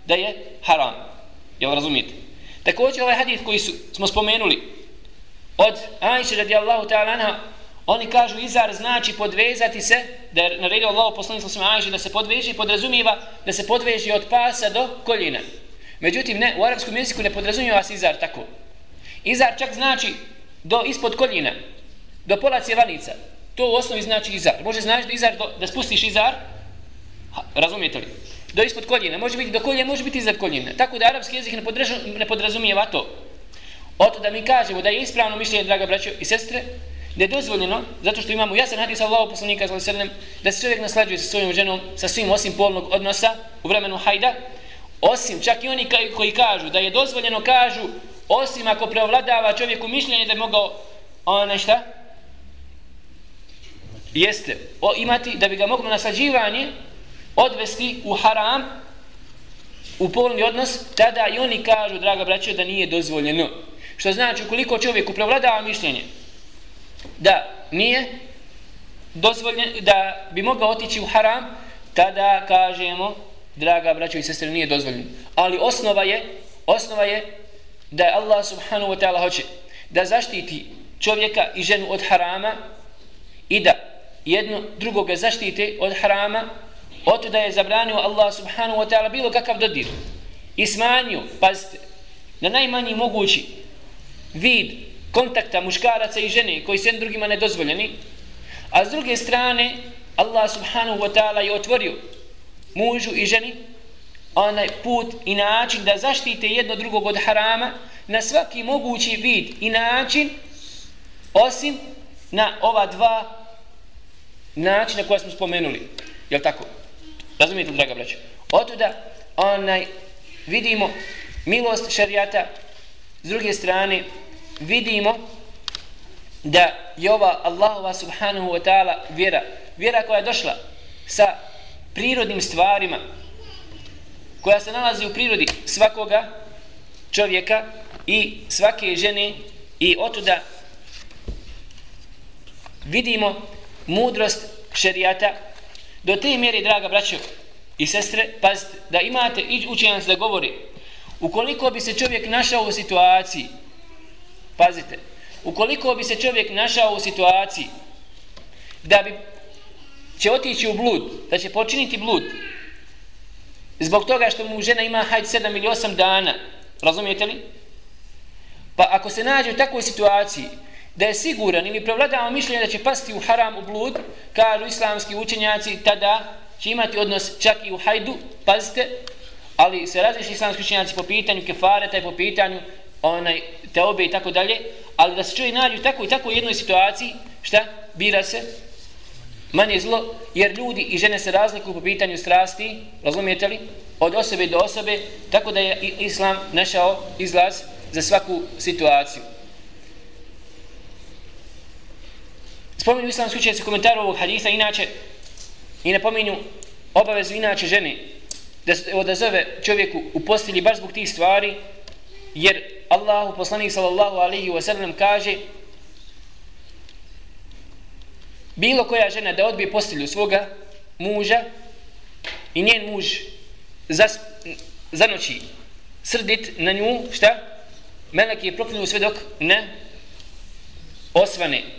da je haram. Jel razumijete? Također ovaj hadith koji su, smo spomenuli od Ajše radijallahu ta'ala anha Oni kažu izar znači podvezati se, da je naredio Allah poslanik sa Ajše da se podveži, podrazumijeva da se podveži od pasa do koljena. Međutim, ne, u arapskom jeziku ne podrazumijeva se izar tako. Izar čak znači do ispod koljena, do pola cjevanica. To u osnovi znači izar. Može znači da, izar do, da spustiš izar, ha, razumijete li? Do ispod koljena, može biti do koljena, može biti iznad koljena. Tako da arapski jezik ne, ne podrazumijeva to. Oto da mi kažemo da je ispravno mišljenje, draga braćo i sestre, da je dozvoljeno, zato što imamo jasan hadis Allahu poslanika sallallahu alejhi ve sellem da se čovjek naslađuje sa svojom ženom sa svim osim polnog odnosa u vremenu hajda, osim čak i oni koji kažu da je dozvoljeno kažu osim ako preovladava čovjeku mišljenje da je mogao ona šta jeste o, imati da bi ga moglo naslađivanje odvesti u haram u polni odnos tada i oni kažu draga braćo da nije dozvoljeno što znači ukoliko čovjeku prevladava mišljenje da nije dozvoljen, da bi mogao otići u haram, tada kažemo, draga braćo i sestre, nije dozvoljeno. Ali osnova je, osnova je da je Allah subhanahu wa ta'ala hoće da zaštiti čovjeka i ženu od harama i da jedno drugoga zaštite od harama, od da je zabranio Allah subhanahu wa ta'ala bilo kakav dodir i smanjio, pazite, na najmanji mogući vid kontakta muškaraca i žene koji su drugima nedozvoljeni, a s druge strane Allah subhanahu wa ta'ala je otvorio mužu i ženi onaj put i način da zaštite jedno drugog od harama na svaki mogući vid i način osim na ova dva načina koja smo spomenuli. Jel tako? Razumijete, draga braća? Otuda onaj vidimo milost šarijata s druge strane vidimo da je ova Allahova subhanahu wa ta'ala vjera, vjera koja je došla sa prirodnim stvarima, koja se nalazi u prirodi svakoga čovjeka i svake žene i otuda vidimo mudrost šerijata do te mjere, draga braćo, i sestre, pazite, da imate učenjac da govori, ukoliko bi se čovjek našao u situaciji, pazite, ukoliko bi se čovjek našao u situaciji da bi će otići u blud, da će počiniti blud, zbog toga što mu žena ima hajde 7 ili 8 dana, razumijete li? Pa ako se nađe u takvoj situaciji da je siguran ili prevladava mišljenje da će pasti u haram, u blud, kažu islamski učenjaci, tada će imati odnos čak i u hajdu, pazite, ali se različni islamski učenjaci po pitanju kefareta i po pitanju onaj, teobe i tako dalje, ali da se čovjek nađe u takvoj i takvoj jednoj situaciji, šta? Bira se manje zlo, jer ljudi i žene se razlikuju po pitanju strasti, razumijete li? Od osobe do osobe, tako da je islam našao izlaz za svaku situaciju. Spominju islamski učenjaci komentaru ovog haditha, inače, i napominju obavezu inače žene da se odazove čovjeku u postelji baš zbog tih stvari, jer Allahu poslanik sallallahu alaihi wa sallam kaže bilo koja žena da odbije postelju svoga muža i njen muž zas, zanoći srdit na nju, šta? Melek je proklinio sve dok ne osvane.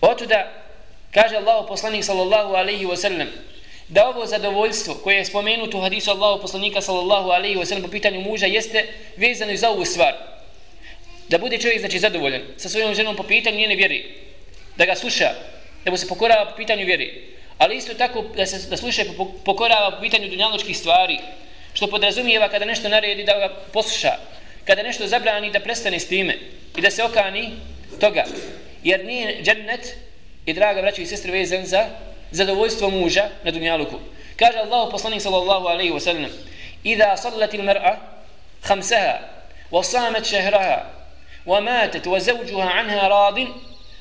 Otuda kaže Allahu poslanik sallallahu alaihi wa sallam da ovo zadovoljstvo koje je spomenuto u hadisu Allahu poslanika sallallahu alaihi wa sallam po pitanju muža jeste vezano za ovu stvar. Da bude čovjek znači zadovoljan sa svojom ženom po pitanju njene vjere. Da ga sluša, da mu se pokorava po pitanju vjeri. Ali isto tako da se da sluša i pokorava po pitanju dunjaločkih stvari. Što podrazumijeva kada nešto naredi da ga posluša. Kada nešto zabrani da prestane s time i da se okani toga. Jer nije džennet i draga braćo i sestre vezan za zadovoljstvo muža na dunjaluku. Kaže Allah poslanik sallallahu alaihi wa sallam Iza sallat il mar'a khamsaha wa samet šehraha wa matet wa zawjuha anha radin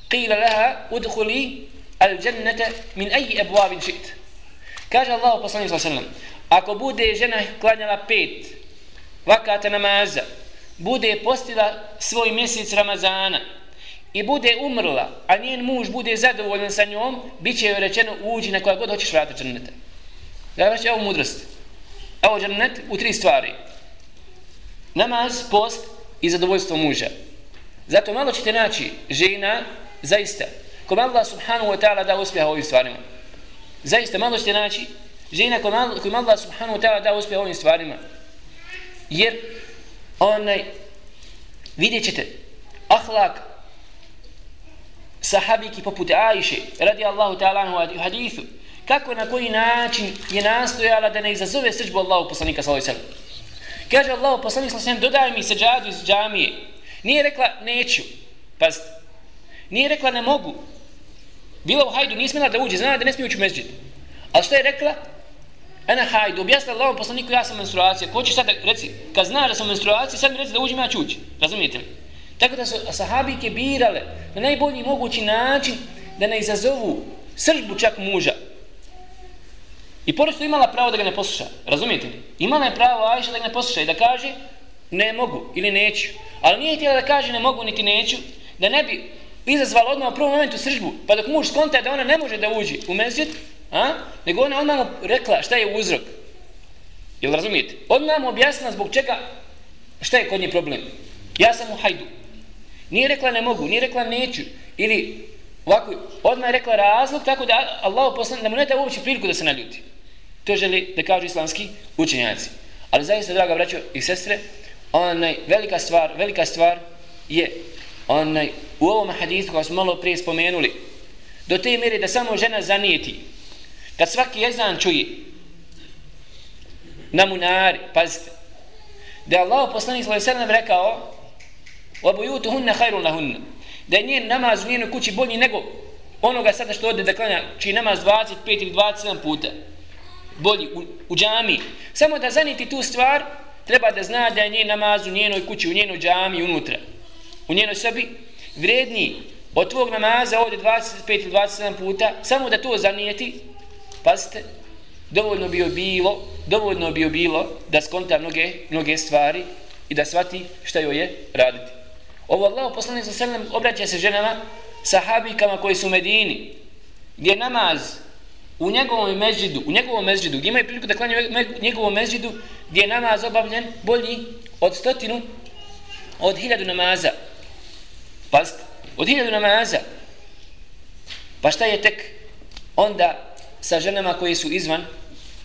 qila laha udhuli al džennete min aji ebuavin šit. Kaže Allah poslanik sallallahu alaihi wa sallam Ako bude žena klanjala pet vakata namaza bude postila svoj mjesec Ramazana i bude umrla, a njen muž bude zadovoljan sa njom, bit će joj rečeno uđi na koja god hoćeš vrata džerneta. Ja vraću ovu mudrost. Evo džennet u tri stvari. Namaz, post i zadovoljstvo muža. Zato malo ćete naći žena, zaista, kome Allah subhanahu wa ta'ala da uspjeha ovim stvarima. Zaista, malo ćete naći žena kome Allah subhanahu wa ta'ala da uspjeha ovim stvarima. Jer, onaj, vidjet ćete, ahlak sahabiki poput Ajše, radi Allahu ta'ala anhu u hadithu, kako na koji način je nastojala da ne izazove srđbu Allahu poslanika sallahu sallam. Kaže Allahu poslanik sallahu sallam, dodaj mi seđadu iz džamije. Nije rekla neću, pazite. Nije rekla ne mogu. Bila u hajdu, nije smjela da uđe, zna da ne smije ući u mezđid. Ali što je rekla? Ena hajdu, objasnila Allahom poslaniku, ja sam menstruacija. Ko će sad da reci, kad zna da sam menstruacija, sad mi reci da uđem, ja ću ući. Razumijete li? Tako da su sahabike birale na najbolji mogući način da ne izazovu sržbu čak muža. I pored što imala pravo da ga ne posluša, razumijete li? Imala je pravo Ajša da ga ne posluša i da kaže ne mogu ili neću. Ali nije htjela da kaže ne mogu niti neću, da ne bi izazvala odmah u prvom momentu sržbu, pa dok muž skonta da ona ne može da uđe u mezđet, a? nego ona odmah rekla šta je uzrok. Jel razumijete? Odmah mu objasnila zbog čega, šta je kod nje problem. Ja sam u hajdu. Nije rekla ne mogu, nije rekla neću. Ili ovako, odmah je rekla razlog tako da Allah poslan, da mu ne da uopće priliku da se naljuti. To želi da kažu islamski učenjaci. Ali zaista, draga braćo i sestre, onaj velika stvar, velika stvar je onaj, u ovom hadisu koji smo malo prije spomenuli, do te mjere da samo žena zanijeti, kad svaki jezan čuje na munari, pazite, da je Allah poslanik sallallahu rekao وَبُيُوتُهُنَّ خَيْرٌ لَهُنَّ Da je njen namaz u njenoj kući bolji nego onoga sada što ode da klanja, čiji namaz 25 ili 27 puta. Bolji u, u džami. Samo da zaniti tu stvar, treba da zna da je njen namaz u njenoj kući, u njenoj džami, unutra. U njenoj sobi vredniji od tvog namaza ovdje 25 ili 27 puta, samo da to zanijeti, pazite, dovoljno bi bilo, dovoljno bi bilo da skonta mnoge, mnoge stvari i da svati šta joj je raditi. Ovo Allah poslanik sa selem obraća se ženama, sahabikama koji su u Medini, gdje namaz u njegovom mezđidu, u njegovom mezđidu, gdje imaju priliku da klanjaju u njegovom mezđidu, gdje je namaz obavljen bolji od stotinu, od hiljadu namaza. Pazite, od hiljadu namaza. Pa šta je tek onda sa ženama koje su izvan,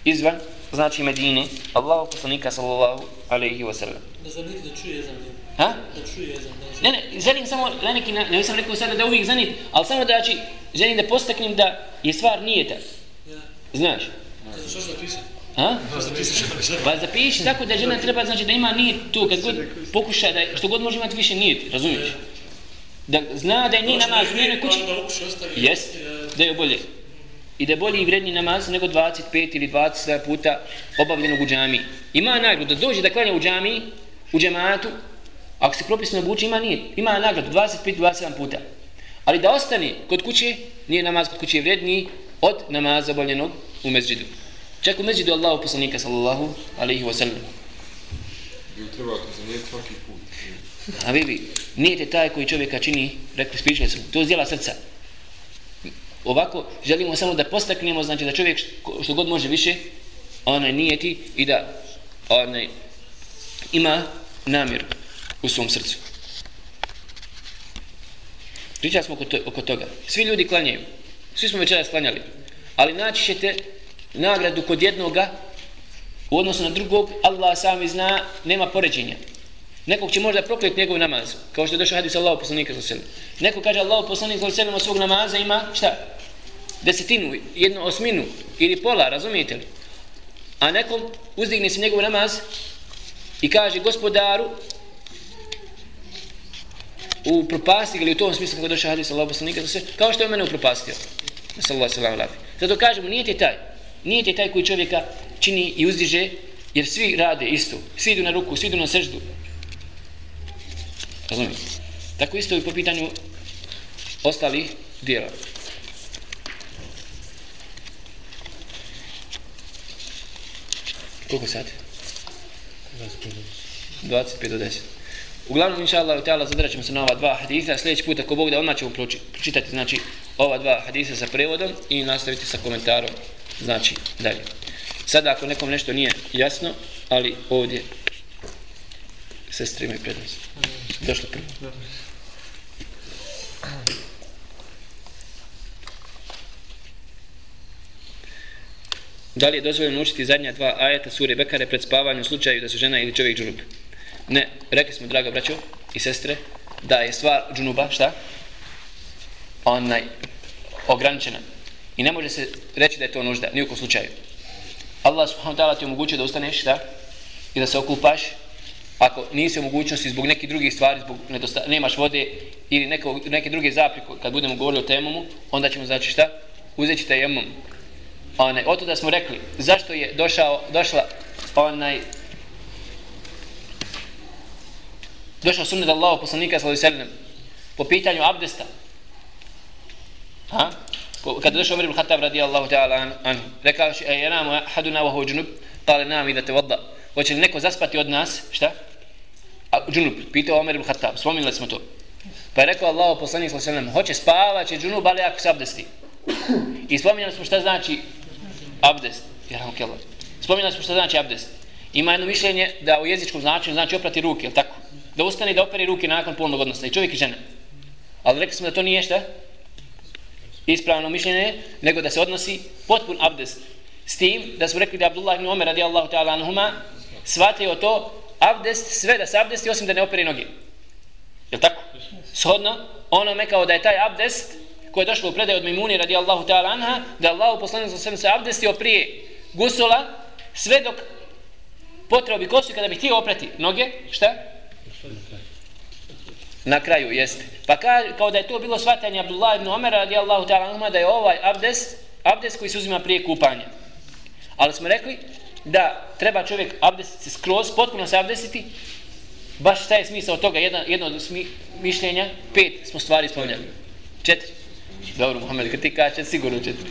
izvan, znači Medine, Allahu poslanika sallallahu alaihi wa sallam. Da zaniti da čuje jezan. Ha? Da čuje jezan. Ne, ne, želim samo, ne, neki, ne sam rekao sada da uvijek zanit, ali samo da znači, želim da postaknem da je stvar nijeta. Ja. Znaš? Što? Ha? Pa zapiši tako da žena treba, znači da ima nijet tu, kad god pokuša da, što god može imati više nijet, razumiješ? Da zna da je nije namaz u njenoj kući, jest, da je bolje. I da je bolji i vredniji namaz nego 25 ili 20 puta obavljenog u džami. Ima nagradu da dođe da klanja u džami, u džematu, ako se propisno obuče, ima nije, ima nagradu 25-27 puta. Ali da ostane kod kuće, nije namaz kod kuće vredniji od namaza obavljenog u mezđidu. Čak u mezđidu Allahu poslanika sallallahu alaihi wa sallam. Ili treba to zanijeti svaki put. A vidi, nije te taj koji čovjeka čini, rekli spričali smo, to je zdjela srca. Ovako, želimo samo da postaknemo, znači da čovjek što, što god može više, onaj nijeti i da onaj ima namjeru u svom srcu. Pričali smo oko, to, oko toga. Svi ljudi klanjaju. Svi smo večeras klanjali. Ali naći ćete nagradu kod jednoga u odnosu na drugog, Allah sami zna, nema poređenja. Nekog će možda prokleti njegov namaz, kao što je došao hadis Allahu poslanika sallallahu alejhi ve sellem. Neko kaže Allahu poslanik sallallahu alejhi ve sellem svog namaza ima šta? Desetinu, jednu osminu ili pola, razumijete li? A nekom uzdigne se njegov namaz i kaže gospodaru u propasti ili u tom smislu kako došao hadis Allahu poslanika sellem, kao što je mene upropastio. Sallallahu alejhi ve sellem. Zato kažemo nije ti taj. Nije ti taj koji čovjeka čini i uzdiže jer svi rade isto. Svi idu na ruku, svi idu na seždu, Razumijete? Tako isto i po pitanju ostalih dijela. Koliko sati? 25 do 10. Uglavnom, inša Allah, ta'ala, zadržat ćemo se na ova dva hadisa. Sljedeći put, ako Bog da, odmah ćemo pročitati, znači, ova dva hadisa sa prevodom i nastaviti sa komentarom, znači, dalje. Sada, ako nekom nešto nije jasno, ali ovdje sestre imaju prednost. Došlo prvo. Da li je dozvoljeno učiti zadnja dva ajeta sure Bekare pred spavanjem u slučaju da su žena ili čovjek džunup? Ne, rekli smo, draga braćo i sestre, da je stvar džunuba, šta? Onaj, ograničena. I ne može se reći da je to nužda, nijekom slučaju. Allah subhanahu ta'ala ti omogućuje da ustaneš, šta? I da se okupaš, ako nisi u mogućnosti zbog nekih drugih stvari, zbog nedosta, nemaš vode ili neko, neke druge zaprike, kad budemo govorili o temomu, onda ćemo znači šta? Uzet ćete jemom. Onaj, oto da smo rekli, zašto je došao, došla onaj, došao sunnet Allahu poslanika sallallahu alejhi ve sellem po pitanju abdesta. Ha? Kada došao Umar ibn Khattab radijallahu ta'ala anhu, rekao je, "Ej, namu ahaduna wa huwa junub?" Qala nam idha tawadda. Hoće li neko zaspati od nas? Šta? A junub, pitao Omer ibn Khattab, spominjali smo to. Pa je rekao Allahu poslanik sallallahu alejhi ve sellem, hoće spavati junub, ali ako se abdesti. I spominjali smo šta znači abdest. Jeram kello. Spominjali smo šta znači abdest. Ima jedno mišljenje da u jezičkom značenju znači oprati ruke, al tako? Da ustane i da operi ruke nakon polnog odnosa i čovjek i žena. Ali rekli smo da to nije šta? Ispravno mišljenje, nego da se odnosi potpun abdest. S tim da smo rekli da Abdullah ibn Omer radijallahu ta'ala anhuma shvatio to abdest, sve da se abdesti osim da ne operi noge. Je tako? Shodno, ono kao da je taj abdest koje je došlo u predaju od Mimuni radijallahu ta'ala anha, da je Allah poslanik sa sve se abdestio prije gusula, sve dok potreo bi kosu kada bi htio oprati noge, šta? Na kraju jeste. Pa ka, kao da je to bilo shvatanje Abdullah ibn Omer radijallahu ta'ala anhuma da je ovaj abdest, abdest koji se uzima prije kupanja. Ali smo rekli da treba čovjek abdestiti skroz, potpuno se abdestiti, baš šta je smisao toga, jedna, jedno od smi, mišljenja, pet smo stvari spominjali. Četiri. Dobro, Muhammed, kad ti kaže sigurno četiri.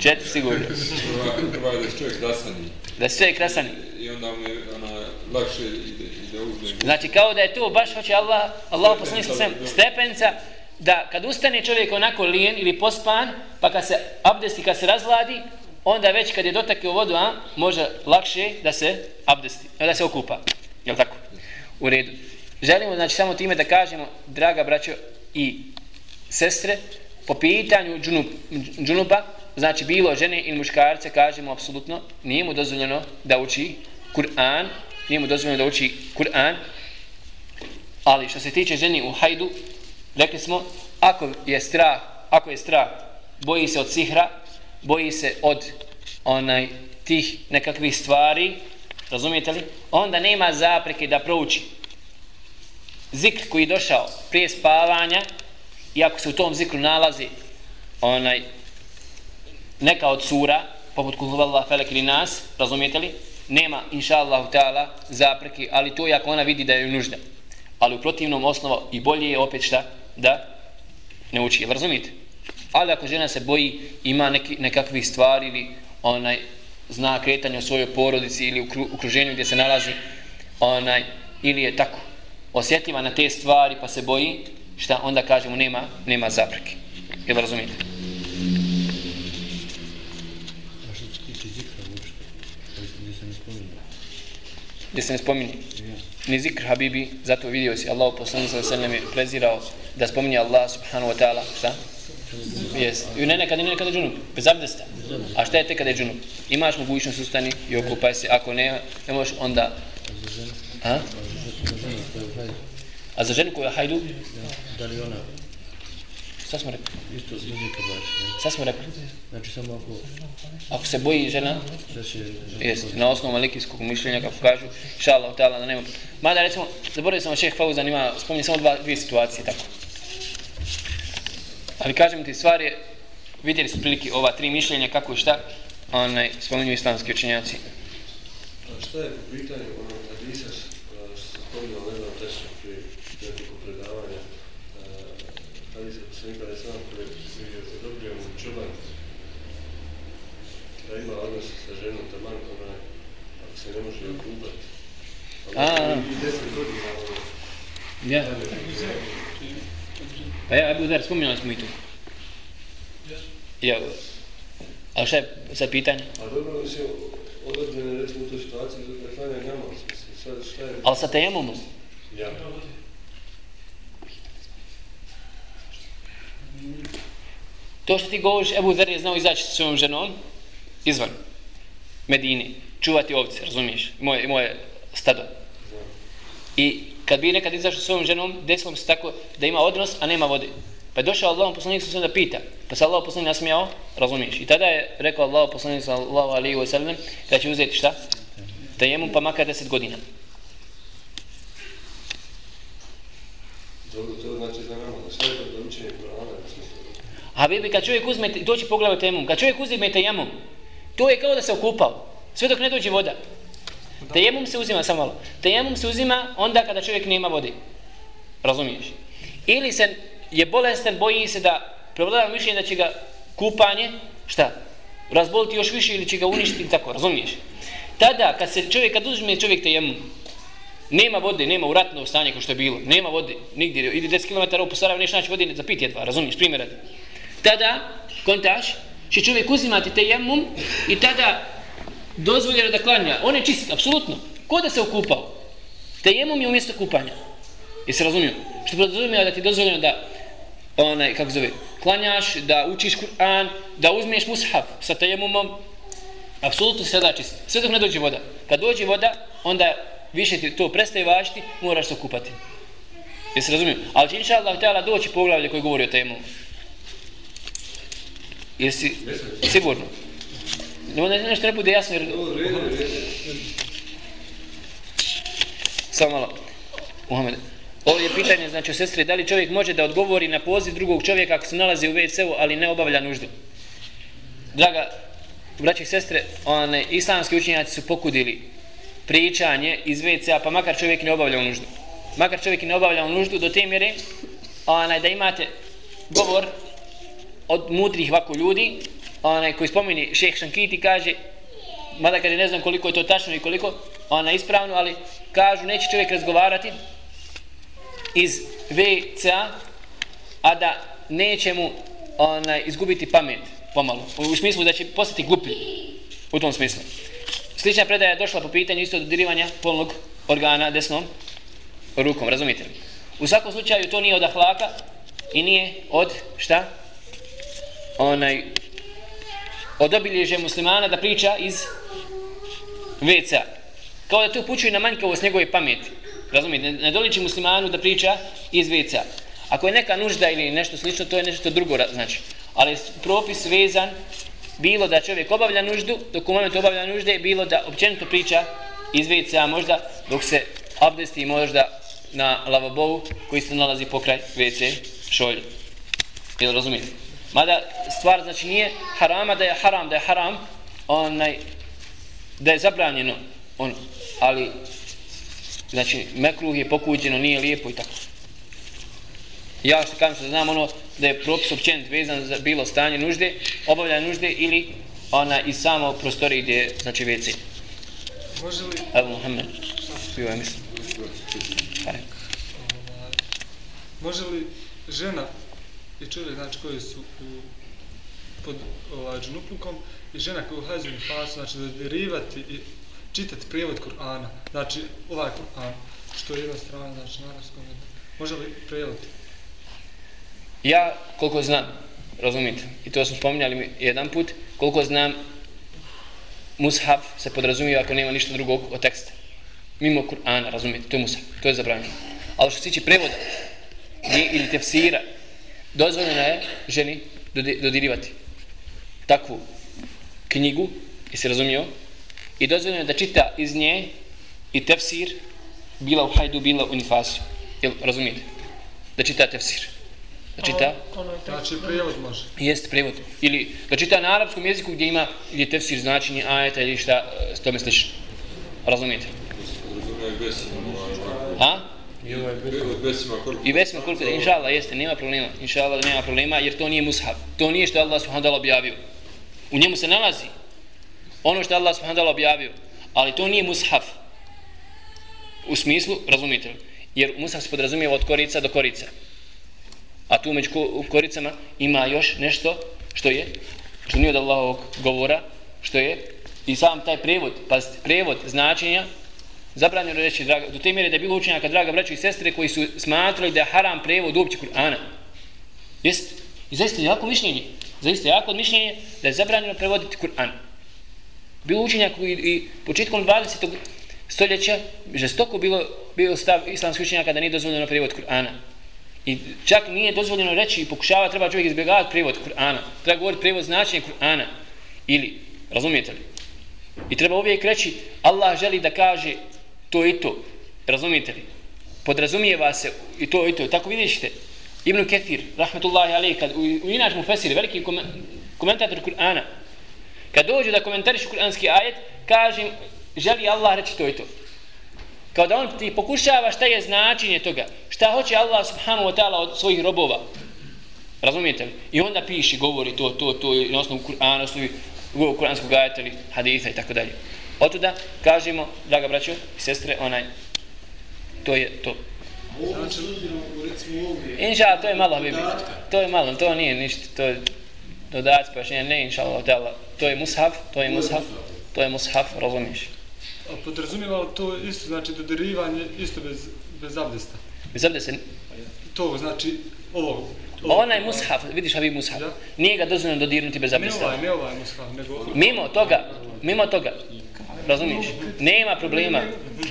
Četiri sigurno. Prva, je da se čovjek rasani. Da se čovjek rasani. I onda mu je ona, lakše i Znači kao da je to baš hoće Allah, Allah poslanik sa svem stepenca da kad ustane čovjek onako lijen ili pospan, pa kad se abdesti, kad se razladi, onda već kad je dotakio vodu, a, može lakše da se abdesti, da se okupa. Jel tako? U redu. Želimo znači samo time da kažemo, draga braćo i sestre, po pitanju džunup, džunupa, znači bilo žene ili muškarce, kažemo apsolutno, nije mu dozvoljeno da uči Kur'an, nije mu dozvoljeno da uči Kur'an, ali što se tiče ženi u hajdu, rekli smo, ako je strah, ako je strah, boji se od sihra, boji se od onaj tih nekakvih stvari, razumijete li? Onda nema zapreke da prouči. Zikr koji je došao prije spavanja i ako se u tom zikru nalazi onaj neka od sura poput kuhuvallah felek ili nas razumijete li? Nema inša Allahu ta'ala zapreke ali to je ako ona vidi da je nužda ali u protivnom osnova i bolje je opet šta da ne uči razumijete ali ako žena se boji ima neki, nekakvih stvari ili onaj zna kretanje u svojoj porodici ili u okruženju gdje se nalazi onaj ili je tako osjetljiva na te stvari pa se boji, šta onda kažemo nema, nema zapreke. Jel razumijete? Gdje se ne spominje? Ni zikr Habibi, zato vidio si Allah poslani sa sallam je prezirao da spominje Allah subhanahu wa ta'ala, šta? Jes. I ne nekad, ne nekad je džunup, bez abdesta. A šta je te kada je džunup? Imaš mogućnost ustani i okupaj se, ako ne, ne možeš onda... A? A za ženu koja hajdu? Da li ona Šta smo rekli? isto zikra baš? Šta smo rekli? Znači samo ako Ako se boji žena, da će... jest, na osnovu malikijskog mišljenja, kako kažu, šala, ta'ala, da nema... Mada, recimo, zaboravio sam šeh Fauzan, ima, spominje samo dva, dvije situacije, tako. Ali kažem ti, stvar je, vidjeli su prilike ova tri mišljenja, kako i šta, onaj, spominju islamski učenjaci. A šta je po pitanju ono hadisa što se spominjao, ne znam, tečno prije nekoliko predavanja, hadisa poslanika je sam koji se je odobrio mu čuban da ima odnos sa ženom taman, ona, ako se ne može okupati. A, Ja. Pa ja, Abu Dhar, spominjali smo i tu. Ja. A šta je sad pitanje? a dobro, mislim, odobljene, recimo, u toj situaciji da klanja namaz, mislim, sad šta je... Ali sa tejemomom? Ja. To što ti govoriš, Ebu Zer je znao izaći sa svojom ženom izvan Medine, čuvati ovce, razumiješ, moje, moje stado. I kad bi nekad izašao sa svojom ženom, desilo mu se tako da ima odnos, a nema vode. Pa je došao Allahom poslanik sa da pita, pa se Allah poslanik nasmijao, razumiješ. I tada je rekao Allah poslanik sallallahu alaihi wa sallam da će uzeti šta? Da jemu pa makar 10 godina. Dobro, to znači za nama, šta je to da učenje Kur'ana, A bebi, kad čovjek uzme, doći pogledaj temom, kad čovjek uzme tejemom, to je kao da se okupao, sve dok ne dođe voda. Tejemum se uzima, samo malo, Tejemum se uzima onda kada čovjek nema vode. Razumiješ? Ili se je bolestan, boji se da prevladava mišljenje da će ga kupanje, šta? Razboliti još više ili će ga uništiti tako, razumiješ? Tada, kad se čovjek, kad uzme čovjek tejemum, nema vode, nema u ratno stanje kao što je bilo, nema vode, nigdje, ide 10 km u Posaravu, neš naći vode za pit jedva, razumiješ, primjer radi. Tada, kontaš, će čovjek uzimati tejemum i tada dozvoljeno da klanja. On je čist, apsolutno. Ko da se okupao? Tejemum je umjesto kupanja. Jesi razumio? Što podrazumijeva da ti je dozvoljeno da onaj, kako zove, klanjaš, da učiš Kur'an, da uzmeš mushaf sa tejemumom, apsolutno se da čist. Sve dok ne dođe voda. Kad dođe voda, onda više ti to prestaje važiti, moraš se okupati. Jesi razumio? Ali će inša Allah htjela doći poglavlje koji govori o temu. Jesi sigurno? Ne onda nešto ne bude jasno jer... Samo malo. Muhammed. Ovo je pitanje, znači, o sestri, da li čovjek može da odgovori na poziv drugog čovjeka ako se nalazi u WC-u, ali ne obavlja nuždu? Draga, braći i sestre, one, islamski učenjaci su pokudili pričanje iz WC-a, pa makar čovjek ne obavlja nuždu. Makar čovjek ne obavlja nuždu do te mjere, onaj, da imate govor od mudrih ovako ljudi, onaj koji spomeni šeh Šankiti kaže, mada kaže ne znam koliko je to tačno i koliko ona ispravno, ali kažu neće čovjek razgovarati iz WC-a da neće mu onaj, izgubiti pamet pomalo. U smislu da će postati glupi. U tom smislu. Slična predaja je došla po pitanju isto dodirivanja polnog organa desnom rukom, razumite li? U svakom slučaju to nije od ahlaka i nije od šta? Onaj od obilježja muslimana da priča iz WC. Kao da to upućuje na manjkavost njegove pameti. Razumite? Ne, doliči muslimanu da priča iz WC. Ako je neka nužda ili nešto slično, to je nešto drugo, znači. Ali propis vezan bilo da čovjek obavlja nuždu, dok u momentu obavlja nužde, bilo da općenito priča iz WC-a možda, dok se abdesti možda na lavabovu koji se nalazi pokraj WC šolje. Jel razumijete? Mada stvar znači nije harama da je haram, da je haram, onaj, da je zabranjeno ono, ali znači mekruh je pokuđeno, nije lijepo i tako. Ja što kažem što znam ono da je propis općenit vezan za bilo stanje nužde, obavljanje nužde ili ona i samo prostori gdje je znači WC. Može li, Evo Muhammed, bio je mislim. Može li žena i čovjek znači koji su u, pod ovaj, džnuplukom i žena koja ulazi u fasu, znači da derivati i čitati prijevod Kur'ana, znači ovaj Kur'an, što je jedna strana, znači na arabskom, može li prijevod? Ja, koliko znam, razumite, i to smo spominjali mi jedan put, koliko znam, mushaf se podrazumije ako nema ništa drugog od teksta. Mimo Kur'ana, razumite, to je mushaf, to je zabranjeno. Ali što se tiče prevoda ni, ili tefsira, dozvoljeno je ženi dodi- dodirivati takvu knjigu, i se razumio, i dozvoljeno je da čita iz nje i tefsir, bila u hajdu, bila u nifasu. Jel, razumijete? Da čita tefsir. Da čita, Znači prijevod može. jest prevod. Ili da čita na arapskom jeziku gdje ima, gdje je tefsir značenje ajeta ili šta, e, s tome slično. Razumijete? Ha? I ovaj bez... Be- besima koliko... I da, inša Allah, jeste, nema problema. Inša Allah, nema problema, jer to nije mushaf. To nije što je Allah subhanahu ta'ala objavio. U njemu se nalazi ono što je Allah subhanahu objavio. Ali to nije mushaf. U smislu, razumijete li? Jer mushaf se podrazumijeva od korica do korica. A tu među koricama ima još nešto što je, što nije od Allahovog govora, što je i sam taj prevod, pa prevod značenja zabranjeno reći draga, do te mjere da je bilo učenjaka draga braćo i sestre koji su smatrali da je haram prevod uopće Kur'ana. Jest. I zaista jako mišljenje. Zaista jako mišljenje da je zabranjeno prevoditi Kur'an. Bilo učenjaka koji i početkom 20. stoljeća žestoko bilo bio stav islamskih učenjaka da nije dozvoljeno prevod Kur'ana. I čak nije dozvoljeno reći i pokušava treba čovjek izbjegavati prevod Kur'ana. Treba govoriti prevod značenja Kur'ana. Ili, razumijete li? I treba uvijek reći, Allah želi da kaže to i to. Razumijete li? Podrazumijeva se i to i to. Tako vidite, Ibn Kethir, rahmetullahi alaih, kad u, u inač mu fesir, veliki komen, komentator Kur'ana, kad dođu da komentariš kur'anski ajet, kaže, želi Allah reći to i to. Kao da on ti pokušava šta je značenje toga. Šta hoće Allah subhanahu wa ta'ala od svojih robova. Razumijete li? I onda piši, govori to, to, to, na osnovu Kur'ana, na osnovu kuranskog ajeta ili haditha i tako dalje. Otuda kažemo, draga braćo i sestre, onaj, to je to. Inša to je malo, Habibi. To je malo, to nije ništa, to je dodac, pa nije, ne, inša Allah, ta'ala. To je mushaf, to je mushaf, to je mushaf, razumiješ. a podrazumijeva to isto, znači dodirivanje isto bez, bez abdesta? Bez obde se, To znači ovo. ovo onaj mushaf, vidiš Habib mushaf, Ja. nije ga dozvoljeno dodirnuti bez Ne abdesta. ovaj, ne ovaj mushaf, nego... Mimo toga, mimo toga, razumiješ, nema problema,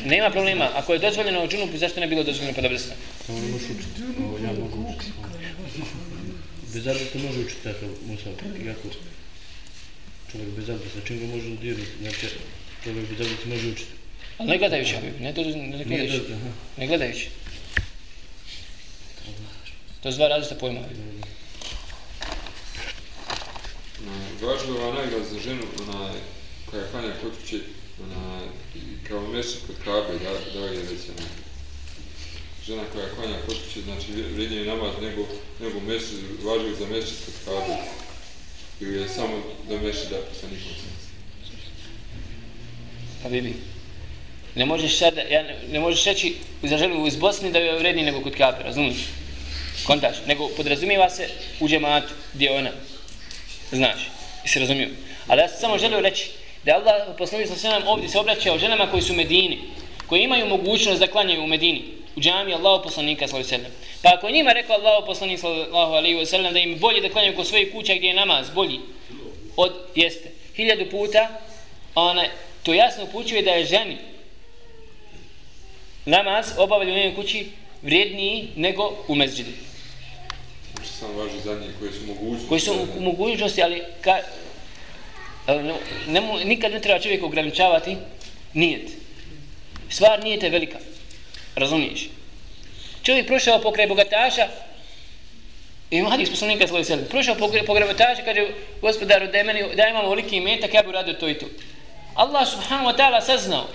nema problema. Ako je dozvoljeno u džunupu, zašto ne bilo dozvoljeno pod abdestom? Možeš učiti. Ovo ja mogu učiti. Bez abdesta može učiti takav musav. Kako? Čovjek bez abdesta, čim ga može dodirnuti? Znači, čovjek bez abdesta može učiti. Ali ne gledajući, Habib, ne, to, ne gledajući, ne gledajući. To su dva različita pojma. No, važno je ova nagrada za ženu, ona koja klanja kod kuće, ona kao mešćin kod kabe, da, da je veća. Ono. Žena koja klanja kod kuće, znači vrijednije namaz nego, nego mešćin, važio za mešćin kod kabe. Ili je samo da meši da poslanikom Pa vidi. Ne možeš sad, ja, ne, ne možeš reći za ženu iz Bosne da je vredniji nego kod Kabe, razumiješ? Kontaš, nego podrazumijeva se u džematu gdje ona. Znaš, i se razumiju. Ali ja sam samo želio reći da Allah poslanik sa sve ovdje se obraća o ženama koji su u Medini, koji imaju mogućnost da klanjaju u Medini, u džami Allahu poslanika sallallahu alejhi ve sellem. Pa ako njima rekao Allahu poslanik sallallahu alejhi ve sellem da im bolje da klanjaju kod svojih kuća gdje je namaz bolji od jeste hiljadu puta, ona to jasno upućuje da je ženi namaz obavljaju u njenoj kući vrijedniji nego u mezđidu. Samo važi za njih koji su mogućnosti. Koji su mogućnosti, ali ka, E, ne, nikad ne treba čovjek ograničavati nijet. Stvar nije je velika. Razumiješ? Čovjek prošao pokraj bogataša i ima hadis poslanika svoj selim. Prošao pokraj bogataša kaže gospodaru da, meni, da imam veliki imetak ja bih radio to i to. Allah subhanahu wa ta'ala saznao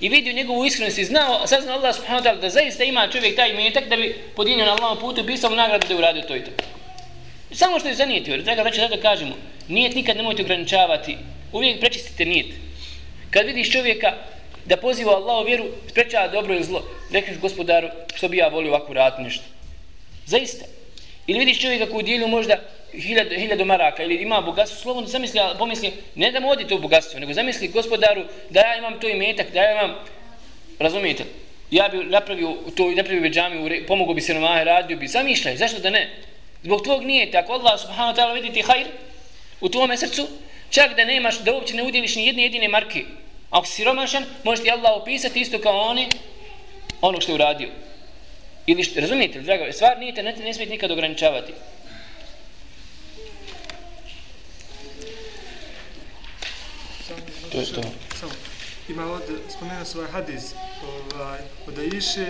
i vidio njegovu iskrenost i znao, saznao Allah subhanahu wa ta'ala da zaista ima čovjek taj imetak da bi podijenio na Allahom putu i pisao nagradu da je uradio to i to. Samo što je zanijetio, jer draga znači da kažemo, nijet nikad nemojte ograničavati, uvijek prečistite nijet. Kad vidiš čovjeka da poziva Allahu vjeru, sprečava dobro ili zlo, rekneš gospodaru, što bi ja volio ovako raditi nešto. Zaista. Ili vidiš čovjeka koji dijelju možda hiljadu, hiljadu maraka ili ima bogatstvo, slobodno zamisli, pomisli, ne da mu odi to bogatstvo, nego zamisli gospodaru da ja imam to imetak, da ja imam, razumijete, ja bi napravio to, napravio bi džamiju, pomogao bi se na mahe, radio bi, zamišljaj, zašto da ne? Zbog tvog nije tako, Allah subhanahu wa ta'ala vidi ti hajr u tvome srcu, čak da nemaš, da uopće ne udjeliš ni jedne jedine marke. Ako si siromašan, može ti Allah opisati isto kao oni, onog što je uradio. Ili što, razumijete, drago, stvar nijeta ne, ne smijete nikad ograničavati. To je to. Ima ovdje, spomenuo se ovaj hadis, ovaj, od Aisha,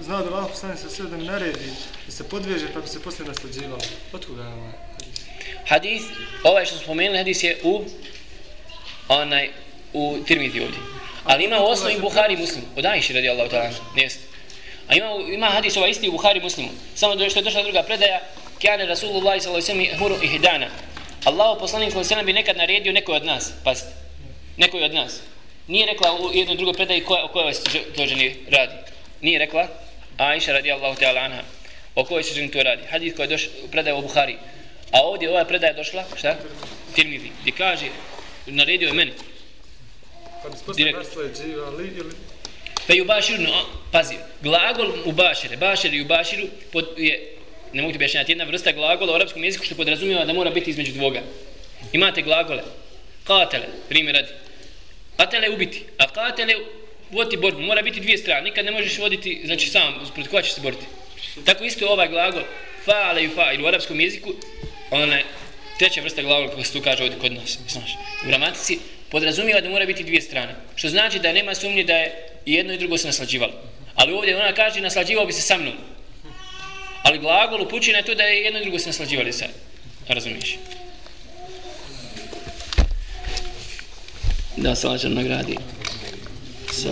znao da Allah poslani sa sve da mi naredi da se podveže pa bi se poslije naslađivao. Otkuda je ovaj hadis? Hadis, ovaj što spomenuli, hadis je u onaj, u Tirmidhi ovdje. Ali ima u osnovi Buhari i Muslim. Od Aisha radi Allah ta'ala. Jeste. A ima, ima hadis ovaj isti u Buhari Muslimu. Samo do što je došla druga predaja, Kjane Rasulullah s.a.v. huru i hidana. Allah poslanik s.a.v. bi nekad naredio nekoj od nas. Pazite. Nekoj od nas. Nije rekla u jednoj drugoj predaji koja, o kojoj se to ženi radi. Nije rekla Aisha radi Allahu ta'ala anha. O kojoj se ženi to radi. Hadis koji je došla predaja u Buhari. A ovdje ova predaja došla, šta? Tirmidhi. Gdje kaže, naredio je meni. Pa bi se poslije naslađivali ili... Fe i pazi, glagol ubašire, bašir i ubaširu pod, je, ne mogu ti objašnjati, jedna vrsta glagola u arapskom jeziku što podrazumijeva da mora biti između dvoga. Imate glagole, katele, primjer radi, katele ubiti, a katele voditi borbu, mora biti dvije strane, nikad ne možeš voditi, znači sam, protiv koja ćeš se boriti. Tako isto ovaj glagol, fa'ale i fa'il u arapskom jeziku, ona je treća vrsta glagola kako se tu kaže ovdje kod nas, znaš, u gramatici, podrazumijeva da mora biti dvije strane. Što znači da nema sumnje da je jedno i drugo se naslađivalo. Ali ovdje ona kaže naslađivao bi se sa mnom. Ali glagol upućuje na to da je jedno i drugo se naslađivali sa. Razumiješ? Da, se lađer nagradi. Sa...